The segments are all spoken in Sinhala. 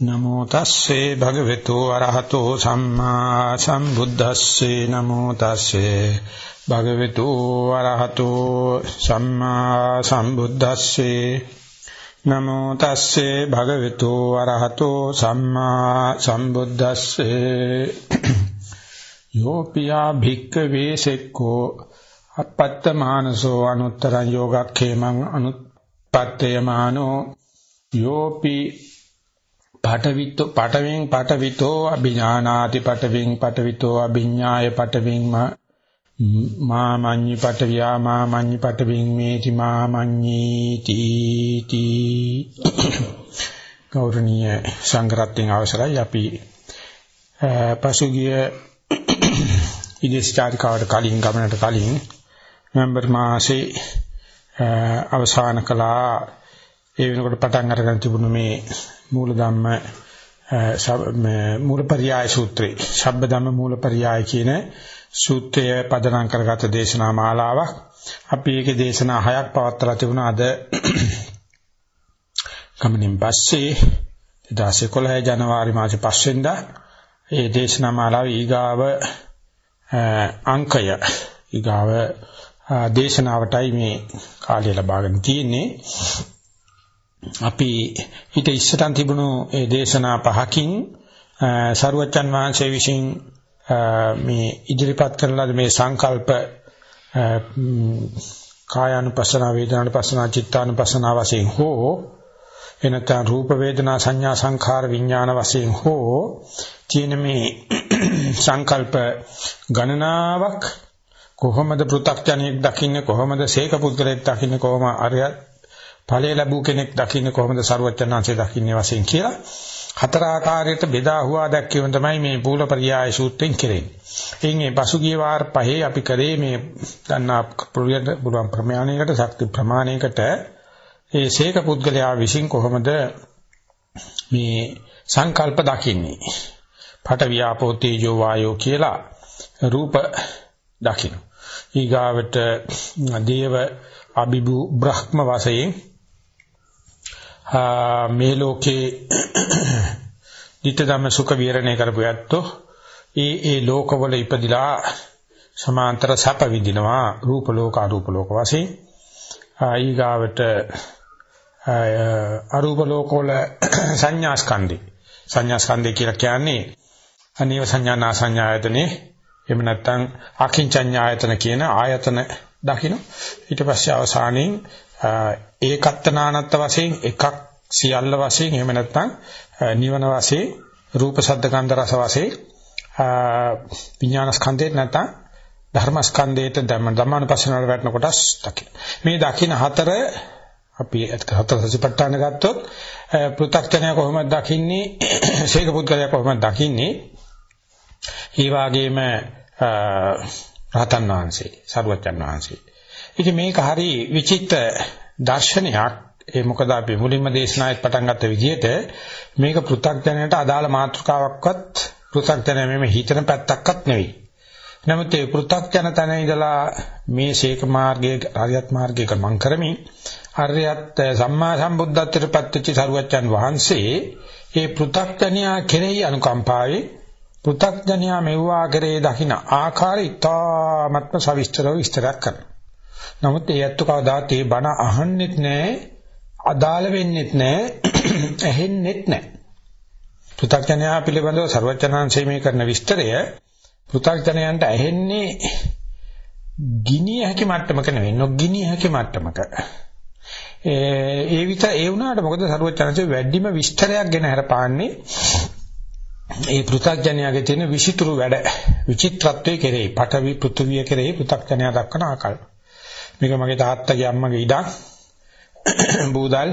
නමෝ තස්සේ භගවතු අරහතෝ සම්මා සම්බුද්දස්සේ නමෝ තස්සේ භගවතු අරහතෝ සම්මා සම්බුද්දස්සේ නමෝ තස්සේ භගවතු අරහතෝ සම්මා සම්බුද්දස්සේ යෝපියා භික්ඛවේ සෙක්කෝ අපත්තමානසෝ අනුත්තරං යෝගක්ඛේමං අනුපත්තයමානෝ යෝපි පටවිතෝ පටවෙන් පටවිතෝ අභිඥානාති පටවෙන් පටවිතෝ අභිඥාය පටවෙන් මා මඤ්ඤි පටවියා මා මඤ්ඤි පටවෙන් මේති මා මඤ්ඤි තීති. ගෞරවනීය සංඝරත්නයේ අවසරයි. අපි පසුගිය ඉදිස්චාරිකාවට කලින් ගමනට කලින් නොවැම්බර් මාසේ අවසාන කළා ඒ වෙනකොට පටන් අරගෙන තිබුණු මේ මූල ධම්ම මූලපරියාය සූත්‍රය. ශබ්ද ධම්ම මූලපරියාය කියන සූත්‍රය පදනම් කරගත් දේශනා මාලාවක්. අපි ඒකේ දේශනා හයක් පවත්වලා තිබුණා. අද කමනින් පස්සේ 2011 ජනවාරි මාසේ 5 වෙනිදා ඒ දේශනා මාලාවේ ඊගාව අංකය. ඊගාව දේශනාවටයි මේ කාලය ලබාගෙන තියෙන්නේ. අපි ඊට ඉස්සරන් තිබුණු ඒ දේශනා පහකින් සරුවච්චන් වහන්සේ විසින් මේ ඉදිරිපත් කරන ලද මේ සංකල්ප කායानुපස්සන වේදනානුපස්සන චිත්තානුපස්සන වශයෙන් හෝ එනතන රූප වේදනා සංඥා සංඛාර විඥාන වශයෙන් හෝ තියෙන මේ සංකල්ප ගණනාවක් කොහොමද පෘථග්ජනෙක් දකින්නේ කොහොමද සීක පුද්ගලෙක් දකින්නේ කොහොම අරයත් ඵලය ලැබූ කෙනෙක් දකින්නේ කොහොමද සරුවචනාංශය දකින්නේ වශයෙන් කියලා හතර ආකාරයට බෙදා හුවා දැක්වීම තමයි මේ පූලපරියාය සූත්‍රයෙන් කෙරෙන්නේ. එයින් මේ පසුගිය වාර පහේ අපි කරේ මේ දන්නා පුළුවන් ප්‍රමාණයකට ශක්ති ප්‍රමාණයකට ඒ ශේක පුද්ගලයා විසින් කොහොමද මේ සංකල්ප දකින්නේ. පට වියාපෝ තේජෝ වායෝ කියලා රූප දකින්න. ඊගාවට දේව අබිබු බ්‍රහ්ම වශයෙන් මේ ලෝකේ ditthදම සුඛ විහරණය කරපු යැත්තෝ ඒ ඒ ලෝකවල ඉපදිලා සමාන්තර සැප විඳිනවා රූප ලෝක අරූප ලෝක වශයෙන්. ඊගාවට අරූප ලෝකවල සංඥා ස්කන්ධේ සංඥා ස්කන්ධේ කියලා කියන්නේ අනේව සංඥා නා සංඥායතනේ එහෙම නැත්නම් අකින්චඤ්ඤායතන කියන ආයතන දකින්න ඊට පස්සේ අවසානයේ ඒකත්තනානත්ත වශයෙන් එකක් සියල්ල වශයෙන් එහෙම නැත්නම් නිවන වශයෙන් රූප ශබ්ද ගන්ධ රස වශයෙන් විඥාන ස්කන්ධේ නැත්නම් ධර්ම ස්කන්ධේට ධම්ම ධම්මානුපස්සනාවට වැටෙන කොටස් දකින්න. මේ දකින්න හතර අපි හතර සතිපට්ඨාන ගත්තොත් පෘථග්ජනය කොහොමද දකින්නේ? ශේක පුද්ගලයා කොහොමද දකින්නේ? ඒ වගේම රහතන් වහන්සේ, සරුවචන් වහන්සේ. ඉතින් මේක හරි විචිත්‍ර දර්ශනයක්. ඒ මොකද අපි මුලින්ම දේශනාවෙත් පටන් ගත්ත විදිහට මේක පෘථග්ජනයට අදාළ මාතෘකාවක්වත් පෘථග්ජනය මෙමෙ හිතන පැත්තක්වත් නෙවෙයි. නමුත් ඒ පෘථග්ජන තැන ඉඳලා මේ ශේක මාර්ගයේ ආර්යත් මාර්ගයේ ගමන් කරමින් ආර්යත් සම්මා සම්බුද්ධත්වයට පත්වෙච්ච සරුවච්චන් වහන්සේ ඒ පෘථග්ජනයා කෙරෙහි අනුකම්පාවේ පෘථග්ජනයා මෙව්වා කරේ දකින්න ආකාරය ඉතාමත්ම සවිස්තරව විස්තරයක් කරනවා. නමුත් ඒ ඇත්ත කවදාත් ඒ බණ අහන්නෙත් නැහැ, අදාළ වෙන්නෙත් නැහැ, ඇහෙන්නෙත් නැහැ. පෘථග්ජනයා පිළිබඳව ਸਰවචනාංශය මේ කරන විස්තරය පෘථග්ජනයන්ට ඇහෙන්නේ ගිනිය හැකි මට්ටමක නෙවෙයි, නොගිනිය හැකි මට්ටමක. ඒ විත ඒ වුණාට මොකද ਸਰවචනාංශය වැඩිම විස්තරයක් ගැන හරපාන්නේ ඒ පෘථග්ජනයාගේ තියෙන විචිතුරු වැඩ විචිත්‍රත්වයේ කෙරෙහි පඨවි පෘථුවිය කෙරෙහි පෘථග්ජනයා දක්වන ආකාරය මේක මගේ තාත්තගේ අම්මගේ ඉඩක්. බූදල්.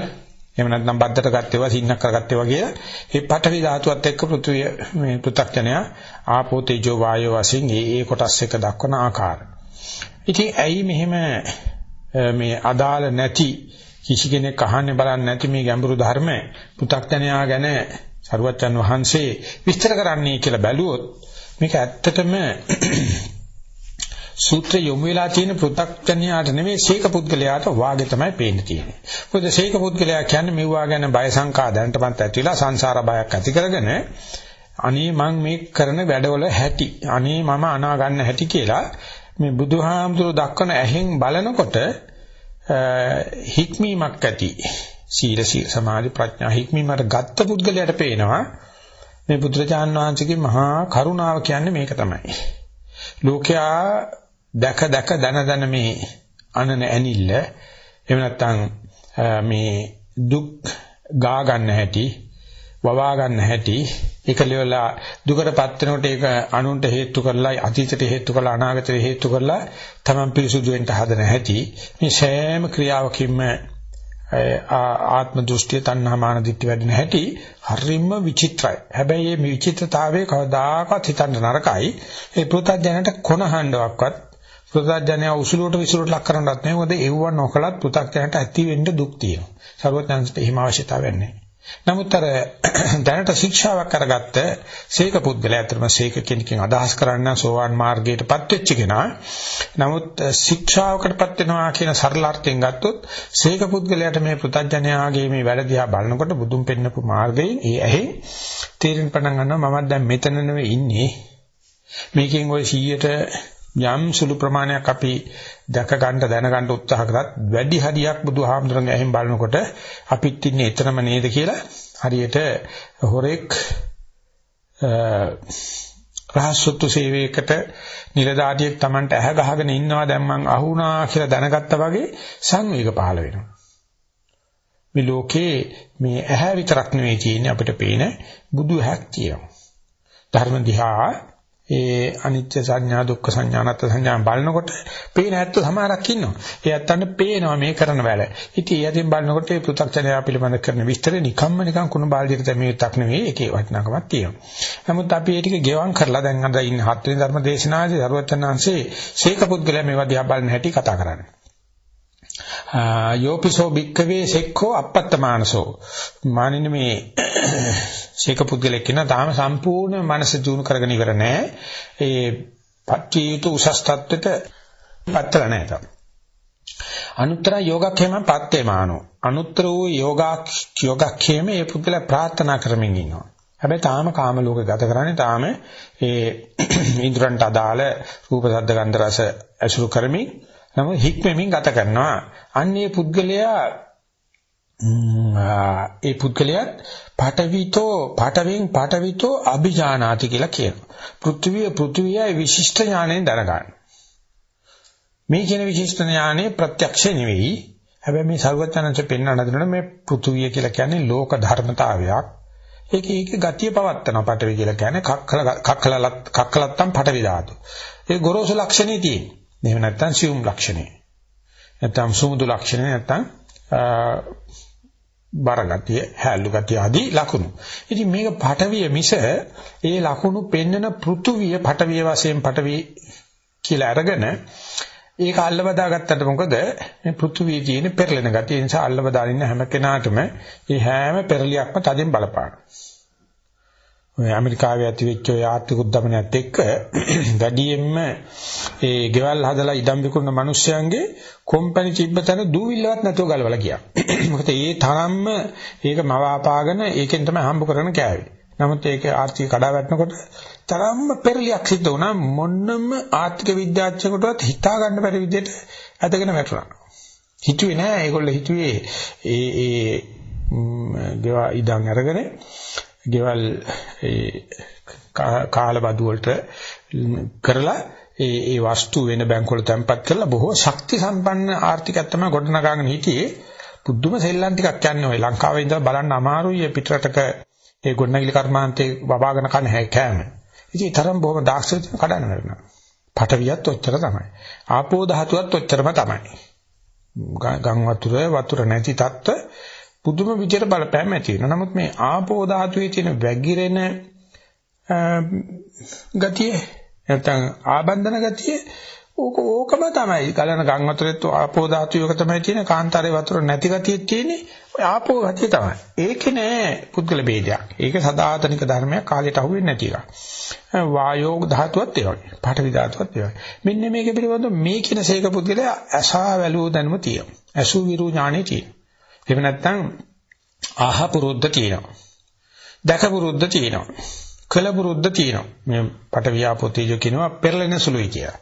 එහෙම නැත්නම් බද්දට ගත්තේවා සින්නක් කරගත්තේවා කියලා ඒ පඨවි ධාතුවත් එක්ක පෘථුවිය මේ පෘථග්ජනයා ආපෝ තේජෝ වායෝ වශයෙන් ඒ ඒ කොටස් එක දක්වන ආකාරය. ඉතින් ඇයි මෙහෙම මේ අදාළ නැති කිසි කෙනෙක් අහන්නේ බලන්නේ නැති මේ ගැඹුරු ධර්ම පෘථග්ජනයා ගැන සරුවච්චන් වහන්සේ විස්තර කරන්නේ කියලා බැලුවොත් මේක ඇත්තටම සූත්‍රය යොමු වෙලා තියෙන පෘථග්ජනයාට නෙමෙයි සීක පුද්ගලයාට වාගේ තමයි පේන්න තියෙන්නේ. මොකද සීක පුද්ගලයා කියන්නේ මෙවුවා ගැන බය සංකා දැනටමත් ඇතිලා සංසාර බයක් ඇති කරගෙන අනේ මං මේ කරන වැඩවල හැටි අනේ මම අනා ගන්න හැටි කියලා මේ බුදුහාමුදුරුවෝ දක්වන ඇහෙන් බලනකොට හික්මීමක් ඇති සීල සීල සමාධි ප්‍රඥා හික්මීමකට ගත්ත පුද්ගලයාට පේනවා මේ බුදුරජාන් වහන්සේගේ මහා කරුණාව කියන්නේ මේක තමයි. ලෝකයා දැක දැක දන දන මේ අනන ඇනිල්ල එහෙම නැත්නම් මේ දුක් ගා ගන්න හැටි වවා ගන්න හැටි ඒක liwලා දුකටපත් වෙනකොට ඒක අනුන්ට හේතු කරලා අතීතයට හේතු කරලා අනාගතයට හේතු කරලා තමන් පිරිසුදු වෙන්න හදන හැටි මේ සෑම ක්‍රියාවකින්ම ආත්ම දෘෂ්ටිය තණ්හාමාන දිට්ඨි වැඩෙන හැටි හරිම විචිත්‍රයි. හැබැයි මේ විචිත්‍රතාවයේ කවදාකවත් හිතන්න නරකයි. ඒ පෘථග්ජනයට කොනහඬවක්වත් පෘථග්ජනය උසුලුවට විසුලුවට ලක් කරන්නවත් නෙවෙයි. මොකද ඒව නොකලත් පෘථග්ජනයට ඇති වෙන්න දුක් තියෙනවා. සර්වඥාන්සට එහෙම අවශ්‍යතාවයක් නැහැ. නමුත් අර දැනට ශික්ෂාවක් අරගත්ත සීක පුද්ගලයා අතරම සීක කෙනකින් අදහස් කරන්න සෝවාන් මාර්ගයටපත් වෙච්ච කෙනා. නමුත් ශික්ෂාවකටපත් වෙනවා කියන සරල අර්ථයෙන් ගත්තොත් සීක පුද්ගලයාට මේ පෘථජ්ජනයාගේ මේ වැඩ දිහා බලනකොට බුදුන් පෙන්නපු මාර්ගයෙන් ඒ ඇහි තේරෙන්න පටන් ගන්නවා මමත් දැන් මෙතන නෙවෙයි ඉන්නේ. මේකෙන් ওই 100ට යම් සුළු ප්‍රමාණයක් අපි දැක ගන්න දැන ගන්න උත්සාහ කරත් වැඩි හරියක් බුදුහාමුදුරන්ගේ ඇහෙන් බලනකොට අපිත් ඉන්නේ එතරම් නේද කියලා හරියට හොරෙක් රහස්සොත්තු සේවයකට නිලධාරියෙක් Tamanට ඇහ ගහගෙන ඉන්නවා දැන් මං අහුණා කියලා දැනගත්තා වගේ සංවේග පහළ වෙනවා. මේ ලෝකේ මේ ඇහැ විතරක් නෙවෙයි තියෙන්නේ අපිට පේන බුදු ඇහක් තියෙනවා. ධර්ම දිහා ඒ අනිත්‍ය සංඥා දුක්ඛ සංඥා අනාත්ම සංඥා බලනකොට පේන ඇත්ත සමහරක් ඉන්නවා. ඒ ඇත්තන්ට පේනවා මේ කරන වැඩ. ඉතින් ඒ අතින් බලනකොට මේ පෘථග්ජනය පිළිබඳ කරන විස්තරේ නිකම්ම නිකම් කුණු බාල්දියට දැමීමක් නෙවෙයි ඒකේ වටිනාකමක් තියෙනවා. නමුත් අපි ඒ ටික ගෙවම් කරලා දැන් අද ඉන්න හත් වෙනි ධර්ම දේශනාවේ සරුවචනාංශේ ශේක පුද්ගලයා මේවා දිහා බලන හැටි කතා කරන්නේ. යෝපිසෝ භික්කවේ සෙක්ඛෝ අපත්තමානසෝ. මානින්න මේ ශේක පුද්ගලෙක් කියන තාම සම්පූර්ණ මනස දිනු කරගෙන ඉවර නැහැ. ඒ පත්‍චීතු උසස් තත්ත්වයට පත්තර නැහැ තාම. අනුත්තර යෝගක්ෂේම පත්තේමානෝ. අනුත්තර වූ යෝගා යෝගක්ෂේම ඒ පුද්ගලයා ප්‍රාර්ථනා කරමින් ඉන්නවා. හැබැයි තාම කාම ලෝකේ ගත කරන්නේ තාම ඒ ඉන්ද්‍රයන්ට අදාළ රූප ශබ්ද ගන්ධ රස අසුරු කරමින් නමුත් හික්මෙමින් ගත කරනවා. අන්නේ පුද්ගලයා ඒ පුද්ගලයාත් පටවිතෝ පටවෙන් පටවිතෝ අභිජානාති කියලා කියනවා. පෘථිවිය පෘථිවියයි විශිෂ්ට ඥාණයෙන් දැනගන්න. මේ කියන විශිෂ්ට ඥානෙ ප්‍රත්‍යක්ෂ නෙවෙයි. හැබැයි මේ සර්වඥාන්සේ පෙන්වන්න හදන මේ පෘථිවිය කියලා කියන්නේ ලෝක ධර්මතාවයක්. ඒක ඒක ගතිය පවත්තන පටවි කියලා කියන්නේ කක්කල කක්කල කක්කලත්තම් පටවි ධාතු. ඒ ගොරෝසු ලක්ෂණේ තියෙන්නේ. එහෙම නැත්නම් සියුම් ලක්ෂණය. නැත්නම් සුමුදු ලක්ෂණය නැත්නම් බරගතිය, හැලු ගතිය ආදී ලක්ෂණ. ඉතින් මේක පටවිය මිස ඒ ලක්ෂණ පෙන්නන පෘථුවිය පටවිය වශයෙන් පටවි කියලා අරගෙන ඒක අල්ලවදා ගත්තට මොකද මේ පෘථුවියේ තියෙන පෙරලෙන ගතිය නිසා අල්ලවදා ඉන්න හැම කෙනාටම මේ හැම පෙරලියක්ම තදින් බලපානවා. ඔය ඇමරිකාවේ ඇති වෙච්ච ඔය ආර්ථික උද්දමනයත් එක්ක වැඩියෙන්ම ඒ ගෙවල් හදලා ඉඩම් විකුණන මිනිස්යන්ගේ කොම්පැනි තිබ්බතන දූවිල්ලවත් නැතුව ගලවලා ගියා. මොකද ඒ තරම්ම ඒක මවාපාගෙන ඒකෙන් තමයි හම්බ කරන කෑවේ. නමුත් ඒක ආර්ථික කඩා වැටෙනකොට තරම්ම පෙරලියක් සිද්ධ වුණා මොන්නම ආර්ථික විද්‍යාඥයෙකුටවත් හිතා ගන්න බැරි විදිහට ඇදගෙන වැටුණා. හිතුවේ නෑ ඒගොල්ලෝ හිතුවේ ඒ ඒ ගෙවා ඉඩම් අරගෙන ගෙවල් ඒ කාලබදු වලට කරලා ඒ ඒ වස්තු වෙන බැංකුවල වල තැන්පත් කරලා බොහෝ ශක්ති සම්පන්න ආර්ථිකයක් තමයි ගොඩනගාගෙන හිටියේ. පුදුම සෙල්ලම් ටිකක් යන්නේ ඔය ලංකාවේ ඉඳලා බලන්න අමාරුයි පිටරටක ඒ ගොඩනැගිලි කර්මාන්තේ වබාගෙන කන හැකෑම. ඉතින් තරම් බොහොම දාක්ෂ කඩන වෙනවා. පටවියත් ඔච්චර තමයි. ආපෝ ධාතුවත් ඔච්චරම තමයි. ගම් වතුර වතුර නැති තත්ත්ව පුදුම විදියට බලපෑම් ඇති වෙනවා. නමුත් මේ ආපෝ ධාතුවේ තියෙන වැగిරෙන ගතිය නැත්නම් ආබන්ධන ගතිය ඕක ඕකම තමයි ගලන ගම් වතුරෙත් ආපෝ ධාතුයක තමයි තියෙන කාන්තාරේ වතුර නැති ගතිය තියෙන්නේ ඔය ආපෝ ගතිය තමයි. ඒකේ නෑ පුද්ගල ભેදයක්. ඒක සදාතනික ධර්මයක් කාලයට අහු වෙන්නේ නැති එකක්. වායෝ ධාතුවත් ඒ වගේ. පාඨවි ධාතුවත් ඒ වගේ. මෙන්න මේක පිළිබඳව මේ කියන සේක පුද්ගලයා අසා වැළුව දැනුම තියෙනවා. අසු විරු ඥානෙ තියෙනවා. එහෙම නැත්නම් ආහ පුරුද්ද තියෙනවා. දැක පුරුද්ද තියෙනවා. කල පුරුද්ද තියෙනවා. මේ පාඨවි ආපෝ තේජෝ කියනවා පෙරලෙන සුළුයි කියලා.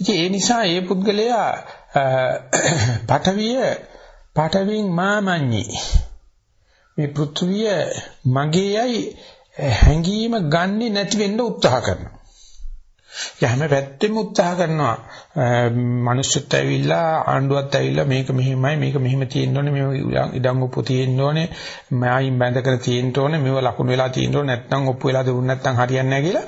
ඉතින් ඒ නිසා ඒ පුද්ගලයා පඨවිය පඨවින් මාමඤ්ඤි මේ පෘථුවිය මගේයි හැංගීම ගන්නෙ නැති වෙන්න උත්සාහ කරනවා. යහම පැත්තෙම උත්සාහ කරනවා. මිනිස්සුත් ඇවිල්ලා ආණ්ඩුවත් ඇවිල්ලා මේක මෙහෙමයි මේක මෙහෙම තියෙන්න ඕනේ මේ ඉඩම් ඔප්පු තියෙන්න ඕනේ මයින් බැඳගෙන තියෙන්න ඕනේ මේව ලකුණු වෙලා තියෙන්න ඕනේ නැත්නම් ඔප්පු වෙලා දුන්න නැත්නම් හරියන්නේ නැහැ කියලා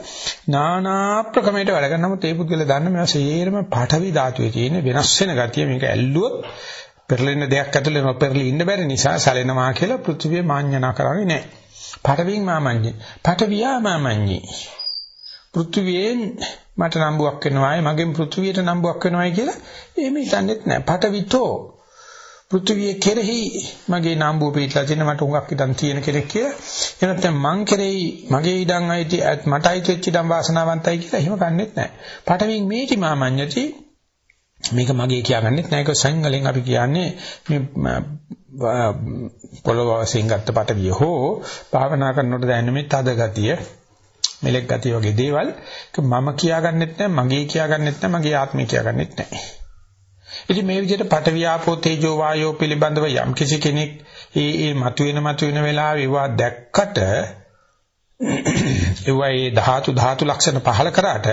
නානා ප්‍රකමයට වැඩ කරන නමුත් ඒ පුද්ගලයා දන්න මේවා සේරම පාඨවි ධාතුවේ තියෙන වෙනස් වෙන ගතිය මේක ඇල්ලුවොත් පෙරලෙන දෙයක් ඇතුලේ නොපෙරලි ඉන්න බැරි නිසා සැලෙනවා කියලා පෘථිවිය මාඤ්ඤනා කරන්නේ නැහැ. පාඨවින් මාමඤ්ඤි. පාඨවියා මාමඤ්ඤි. පෘථිවියෙන් මට නම්බුවක් වෙනවායි මගෙන් පෘථිවියට නම්බුවක් වෙනවායි කියලා එහෙම හිතන්නේත් නැහැ. පටවිතෝ පෘථිවිය කෙරෙහි මගේ නම්බුව පිටලා තියෙන මට උඟක් ඉදන් තියෙන කෙනෙක් කියලා. එහෙම නැත්නම් මං කෙරෙහි මගේ ඉඩම් අයිති මට අයිති වෙච්ච ඉඩම් වාසනාවන්තයි කියලා එහෙම කන්නේත් නැහැ. පටවින් මේටි මාමඤ්ඤති මේක මගේ කියාගන්නෙත් නැහැ. ඒක සංගලෙන් අපි කියන්නේ මේ පොළොව වශයෙන් ගත්ත පටවිය හෝ භාවනා කරනකොට දැනෙන මේ තද ගතිය මෙලෙක් ගතිය වගේ දේවල් මම කියාගන්නෙත් නැහැ මගේ කියාගන්නෙත් නැහැ මගේ ආත්මය කියාගන්නෙත් නැහැ. ඉතින් මේ විදිහට පටවියාපෝ තේජෝ වායෝ පිළිබඳව යම් කිසි කෙනෙක් ඒ ඒ මතුවෙන මතුවෙන වෙලාවේ ඒවා දැක්කට ඒවා ඒ ධාතු ධාතු ලක්ෂණ පහල කරාට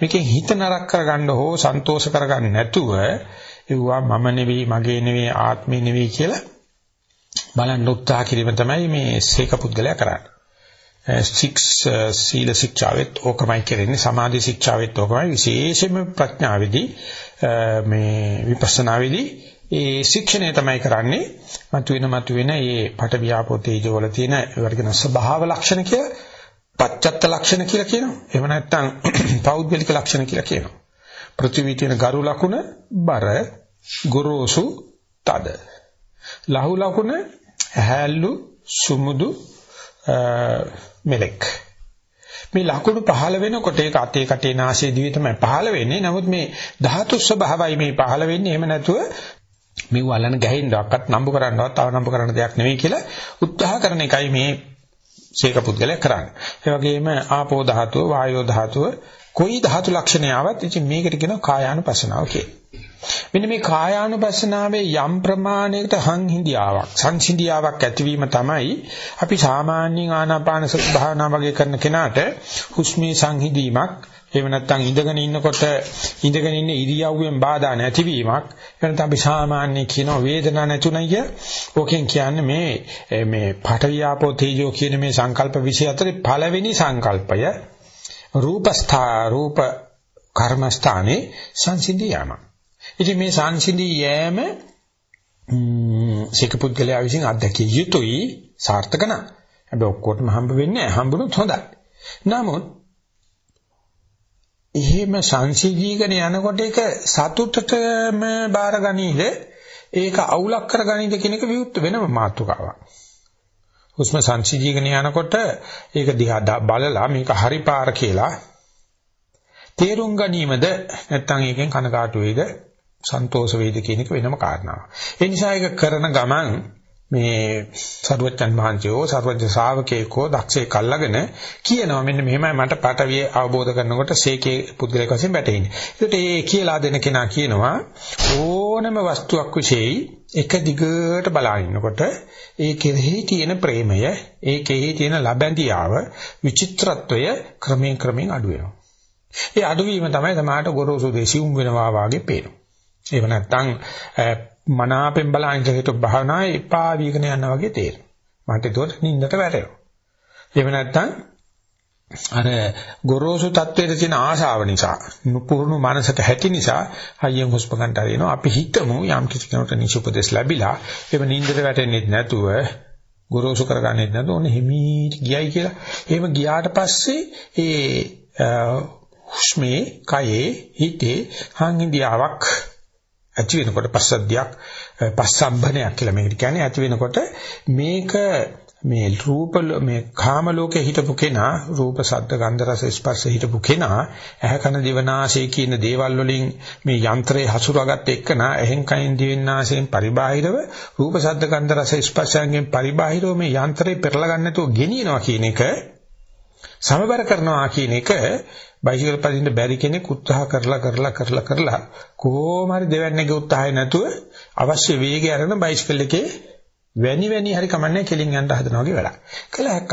මේකෙන් හිත නරක කරගන්න හෝ සන්තෝෂ කරගන්න නැතුව ඒවා මම නෙවෙයි මගේ නෙවෙයි ආත්මේ නෙවෙයි කියලා බලන්න උත්සාහ කිරීම තමයි මේ සීක පුද්ගලයා කරන්නේ. සික්ස් සීල ශික්ෂාවෙත් ඕකමයි කරන්නේ. සමාධි ශික්ෂාවෙත් ඕකමයි. විශේෂයෙන්ම ප්‍රඥාවේදී eh, මේ විපස්සනාවේදී ඒ ශික්ෂණය තමයි කරන්නේ. මතුවෙන මතුවෙන මේ පට වියාපෝ තේජෝ වල තියෙන ඒවට කියන ස්වභාව ලක්ෂණ කියලා පච්චත්ත ලක්ෂණ කියලා කියනවා. එහෙම නැත්නම් පෞද්ගලික ලක්ෂණ කියලා කියනවා. පෘථිවි තියෙන ගරු ලකුණ බර ගොරෝසු තද. ලහු ලකුණ හැල්ලු සුමුදු මෙලෙක්. මේ ලකුණු පහළ වෙනකොට ඒක අතේ කටේ නාසයේ දිවේ තමයි පහළ වෙන්නේ. නමුත් මේ ධාතු ස්වභාවයි මේ පහළ වෙන්නේ. එහෙම නැතුව මේ වලන ගැහින්නවක්වත් නම්බු කරන්නවත් තව නම්බු කරන්න දෙයක් නෙවෙයි කියලා උත්සාහ කරන එකයි මේ ශේක පුද්ගලයා කරන්නේ. ඒ වගේම ආපෝ ධාතුව, වායෝ ධාතුව, කොයි ධාතු ලක්ෂණය ආවත් ඉතින් මේකට කියනවා කායානුපස්සනාව කියලා. මෙන්න මේ කායානුපස්සනාවේ යම් ප්‍රමාණයකට සංහිඳියාවක් සංසිඳියාවක් ඇතිවීම තමයි අපි සාමාන්‍යයෙන් ආනාපාන සති භාවනා වගේ කරන කෙනාට හුස්මේ සංහිඳීමක් එහෙම නැත්නම් ඉඳගෙන ඉන්නකොට ඉඳගෙන ඉන්න ඉරියව්වෙන් බාධා නැතිවීමක් එහෙනම් අපි සාමාන්‍ය කියන වේදනාවක් නැතුණයි කිය. ඕකෙන් කියන්නේ මේ මේ පඨවියාපෝ තේජෝ කියන මේ සංකල්ප 24 පළවෙනි සංකල්පය රූපස්ථා රූප කර්මස්ථානේ සංසිඳියාමක්. ඉතින් මේ සංසිඳී යෑම සීකපුද්ගලයා විසින් අත්දැකිය යුතුයි සාර්ථක නම්. හැබැයි ඔක්කොටම හම්බ වෙන්නේ නැහැ. හම්බුනොත් හොඳයි. නමුත් එහෙම සංසිඳීගෙන යනකොට ඒක සතුටටම බාරගනීද ඒක අවුලක් කරගනීද කියන එක විවුර්ත වෙනම මාතෘකාවක්. හුස්ම සංසිඳීගෙන යනකොට ඒක දිහා බලලා මේක හරි පාර කියලා තේරුම් ගැනීමද නැත්නම් ඒකෙන් කනකාටු වේද සන්තෝෂ වේද කියන එක වෙනම කාරණාවක්. ඒ නිසා ඒක කරන ගමන් මේ සරුවච්චන් මහන්සියෝ සරුවච්ච ශ්‍රාවකේකෝ දක්ෂේ කල්ලාගෙන කියනවා මෙන්න මෙහෙමයි මට පටවිය අවබෝධ කරනකොට සීකේ පුද්ගලයෙක් වශයෙන් වැටෙන්නේ. ඒකට ඒ කියලා දෙන කෙනා කියනවා ඕනම වස්තුවක් විශේෂයි එක දිගට බලාගෙනකොට ඒ කෙරෙහි තියෙන ප්‍රේමය, ඒ කෙරෙහි තියෙන ලබැඳියාව, විචිත්‍රත්වය ක්‍රමයෙන් ක්‍රමයෙන් අඩු වෙනවා. ඒ අඩුවීම තමයි සමාහට ගොරෝසු දේශියුම් වෙනවා වාගේ පේනවා. එහෙම නැත්නම් මනාපෙන් බලන හිත භාවනාවේ එපා වීගෙන යනවා වගේ තේරෙනවා. මට ඒකට නිින්දට වැටෙනවා. එහෙම නැත්නම් අර ගොරෝසු තත්වයේ තියෙන ආශාව නිසා පුරුණු මනසක හැටි නිසා හයියෙන් හුස්ම ගන්නට හරිනවා. අපි හිතමු යම් කිසි කෙනෙකුට නිසුපදේශ ලැබිලා එහෙම නිින්දට වැටෙන්නේ නැතුව ගොරෝසු කරගන්නෙත් නැතුව ඔන්න හිමීට ගියයි කියලා. එහෙම ගියාට පස්සේ ඒ හුස්මේ කයේ හිතේ හංගින්දියාවක් ඇති වෙනකොට පස්සද්ධියක් පස්සම්බනයක් කියලා මේකට කියන්නේ. ඇති වෙනකොට මේක මේ රූප මේ කාම ලෝකේ හිටපු කෙනා රූප ශබ්ද ගන්ධ රස ස්පර්ශ හිටපු කෙනා ඇහැ කන දිවනාසය කියන දේවල් වලින් මේ යන්ත්‍රේ හසුරාගත් එක්කනා එහෙන් කයින් දිවෙනාසයෙන් පරිබාහිරව රූප ශබ්ද ගන්ධ රස ස්පර්ශයෙන් පරිබාහිරව මේ යන්ත්‍රේ පෙරලා ගන්න නැතුව ගෙනියනවා කියන එක සමබර කරනවා කියන එක බයිසිකල් පදින්න බැරි කෙනෙක් උත්සාහ කරලා කරලා කරලා කරලා කොහොම හරි දෙවන්නේගේ උත්සාහය නැතුව අවශ්‍ය වේගය අරගෙන බයිසිකල් එකේ වැනි වැනි හරි කමන්නේ කෙලින් යන්න හදනවා වගේ වැඩක්. කළ හැක්කක්.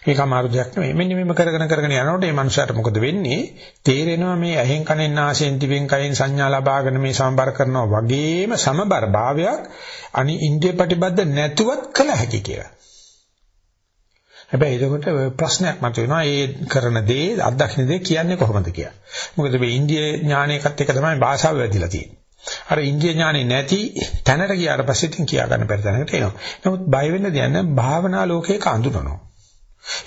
මේක අමාරු දෙයක් නෙමෙයි. මෙන්න මෙහෙම කරගෙන කරගෙන යනකොට මේ මනුස්සයාට මොකද වෙන්නේ? තේරෙනවා මේ ඇහෙන් කනෙන් නාසයෙන් දිවෙන් කයෙන් සංඥා ලබාගෙන මේ සම්බර කරනවා වගේම සමබර භාවයක් අනි ඉන්ද්‍රිය ප්‍රතිබද්ධ නැතුවත් කළ හැකි කියලා. හැබැයි එතකොට ප්‍රශ්නයක් මතුවෙනවා ඒ කරන දේ අත්දකින්න දේ කියන්නේ කොහොමද කියලා. මොකද මේ ඉන්දිය ඥානයකත් එක තමයි භාෂාව වැදිලා තියෙන්නේ. අර ඉන්දිය ඥානෙ නැති තැනට ගියාට පස්සේ ඉතින් කියා ගන්න බැරි තැනකට එනවා. නමුත් බය වෙන්න දෙයක් නැහැ භාවනා ලෝකේ කඳුනනවා.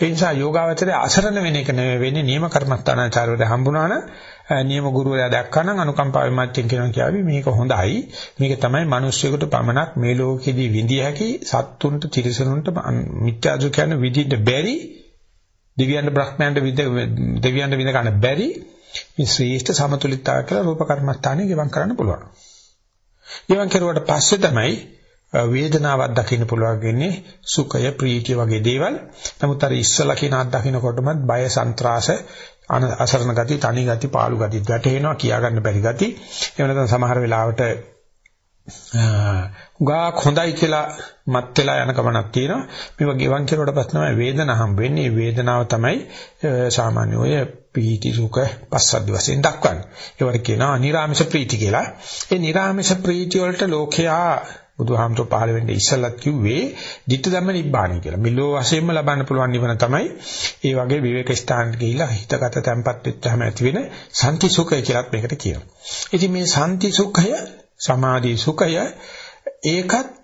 ඒ නිසා යෝගාවචරයේ අසරණ වෙන එක නෙවෙයි වෙන්නේ නියම කර්මස්ථානාචාරවලට හම්බුනා නම් නියම ගුරුවරයා දැක්කා නම් අනුකම්පාවෙන් මැච්චෙන් කියනවා කියාවි මේක හොඳයි මේක තමයි මිනිස්සුෙකුට පමණක් මේ ලෝකෙදී විඳිය හැකි සත්තුන්ට තිරිසනුන්ට මිත්‍යාදු කියන විදිහට බැරි දිව්‍යයන්ට බ්‍රහ්මයන්ට දෙවියන්ට විඳ ගන්න බැරි මේ ශ්‍රේෂ්ඨ සමතුලිතතාවය කියලා රූප කර්මස්ථානේ ගෙවම් කරන්න පුළුවන්. ගෙවම් කරුවාට පස්සේ තමයි වේදනාවක් දකින්න පුළුවන් වෙන්නේ සුඛය ප්‍රීතිය වගේ දේවල්. නමුත් අර ඉස්සලා කියන අත්දකින්නකොටම බය සන්ත්‍රාස අසරණ ගති, තනි ගති, පාළු ගති වැටේනවා කියා ගන්න බැරි ගති. ඒ වෙනතන සමහර වෙලාවට උගා හොඳයි කියලා මත් වෙලා යන කමනක් තියෙනවා. මේවා ගෙවන් කෙරුවට පස්සේ තමයි වේදනාව හම්බ වෙන්නේ. වේදනාව තමයි සාමාන්‍ය ඔය පීති සුඛ පස්සද්ධි වශයෙන් දක්වන්නේ. ඒවට කියනවා අනිරාමිෂ ප්‍රීති කියලා. ඒ නිරාමිෂ ප්‍රීති වලට ලෝකයා බුදුහාමතුරු පහළ වෙන්නේ ඉස්සලත් කිව්වේ ධිට්ඨ ධම්ම නිබ්බාණය කියලා. මිලෝ වශයෙන්ම ලබන්න පුළුවන් නිවන තමයි ඒ වගේ විවේක ස්ථානට ගිහිලා හිතගත තැම්පත් වෙච්චාම ඇති වෙන සන්ති සුඛය කියලාත් මේකට කියනවා. ඉතින් මේ සන්ති සුඛය සමාධි සුඛය ඒකත්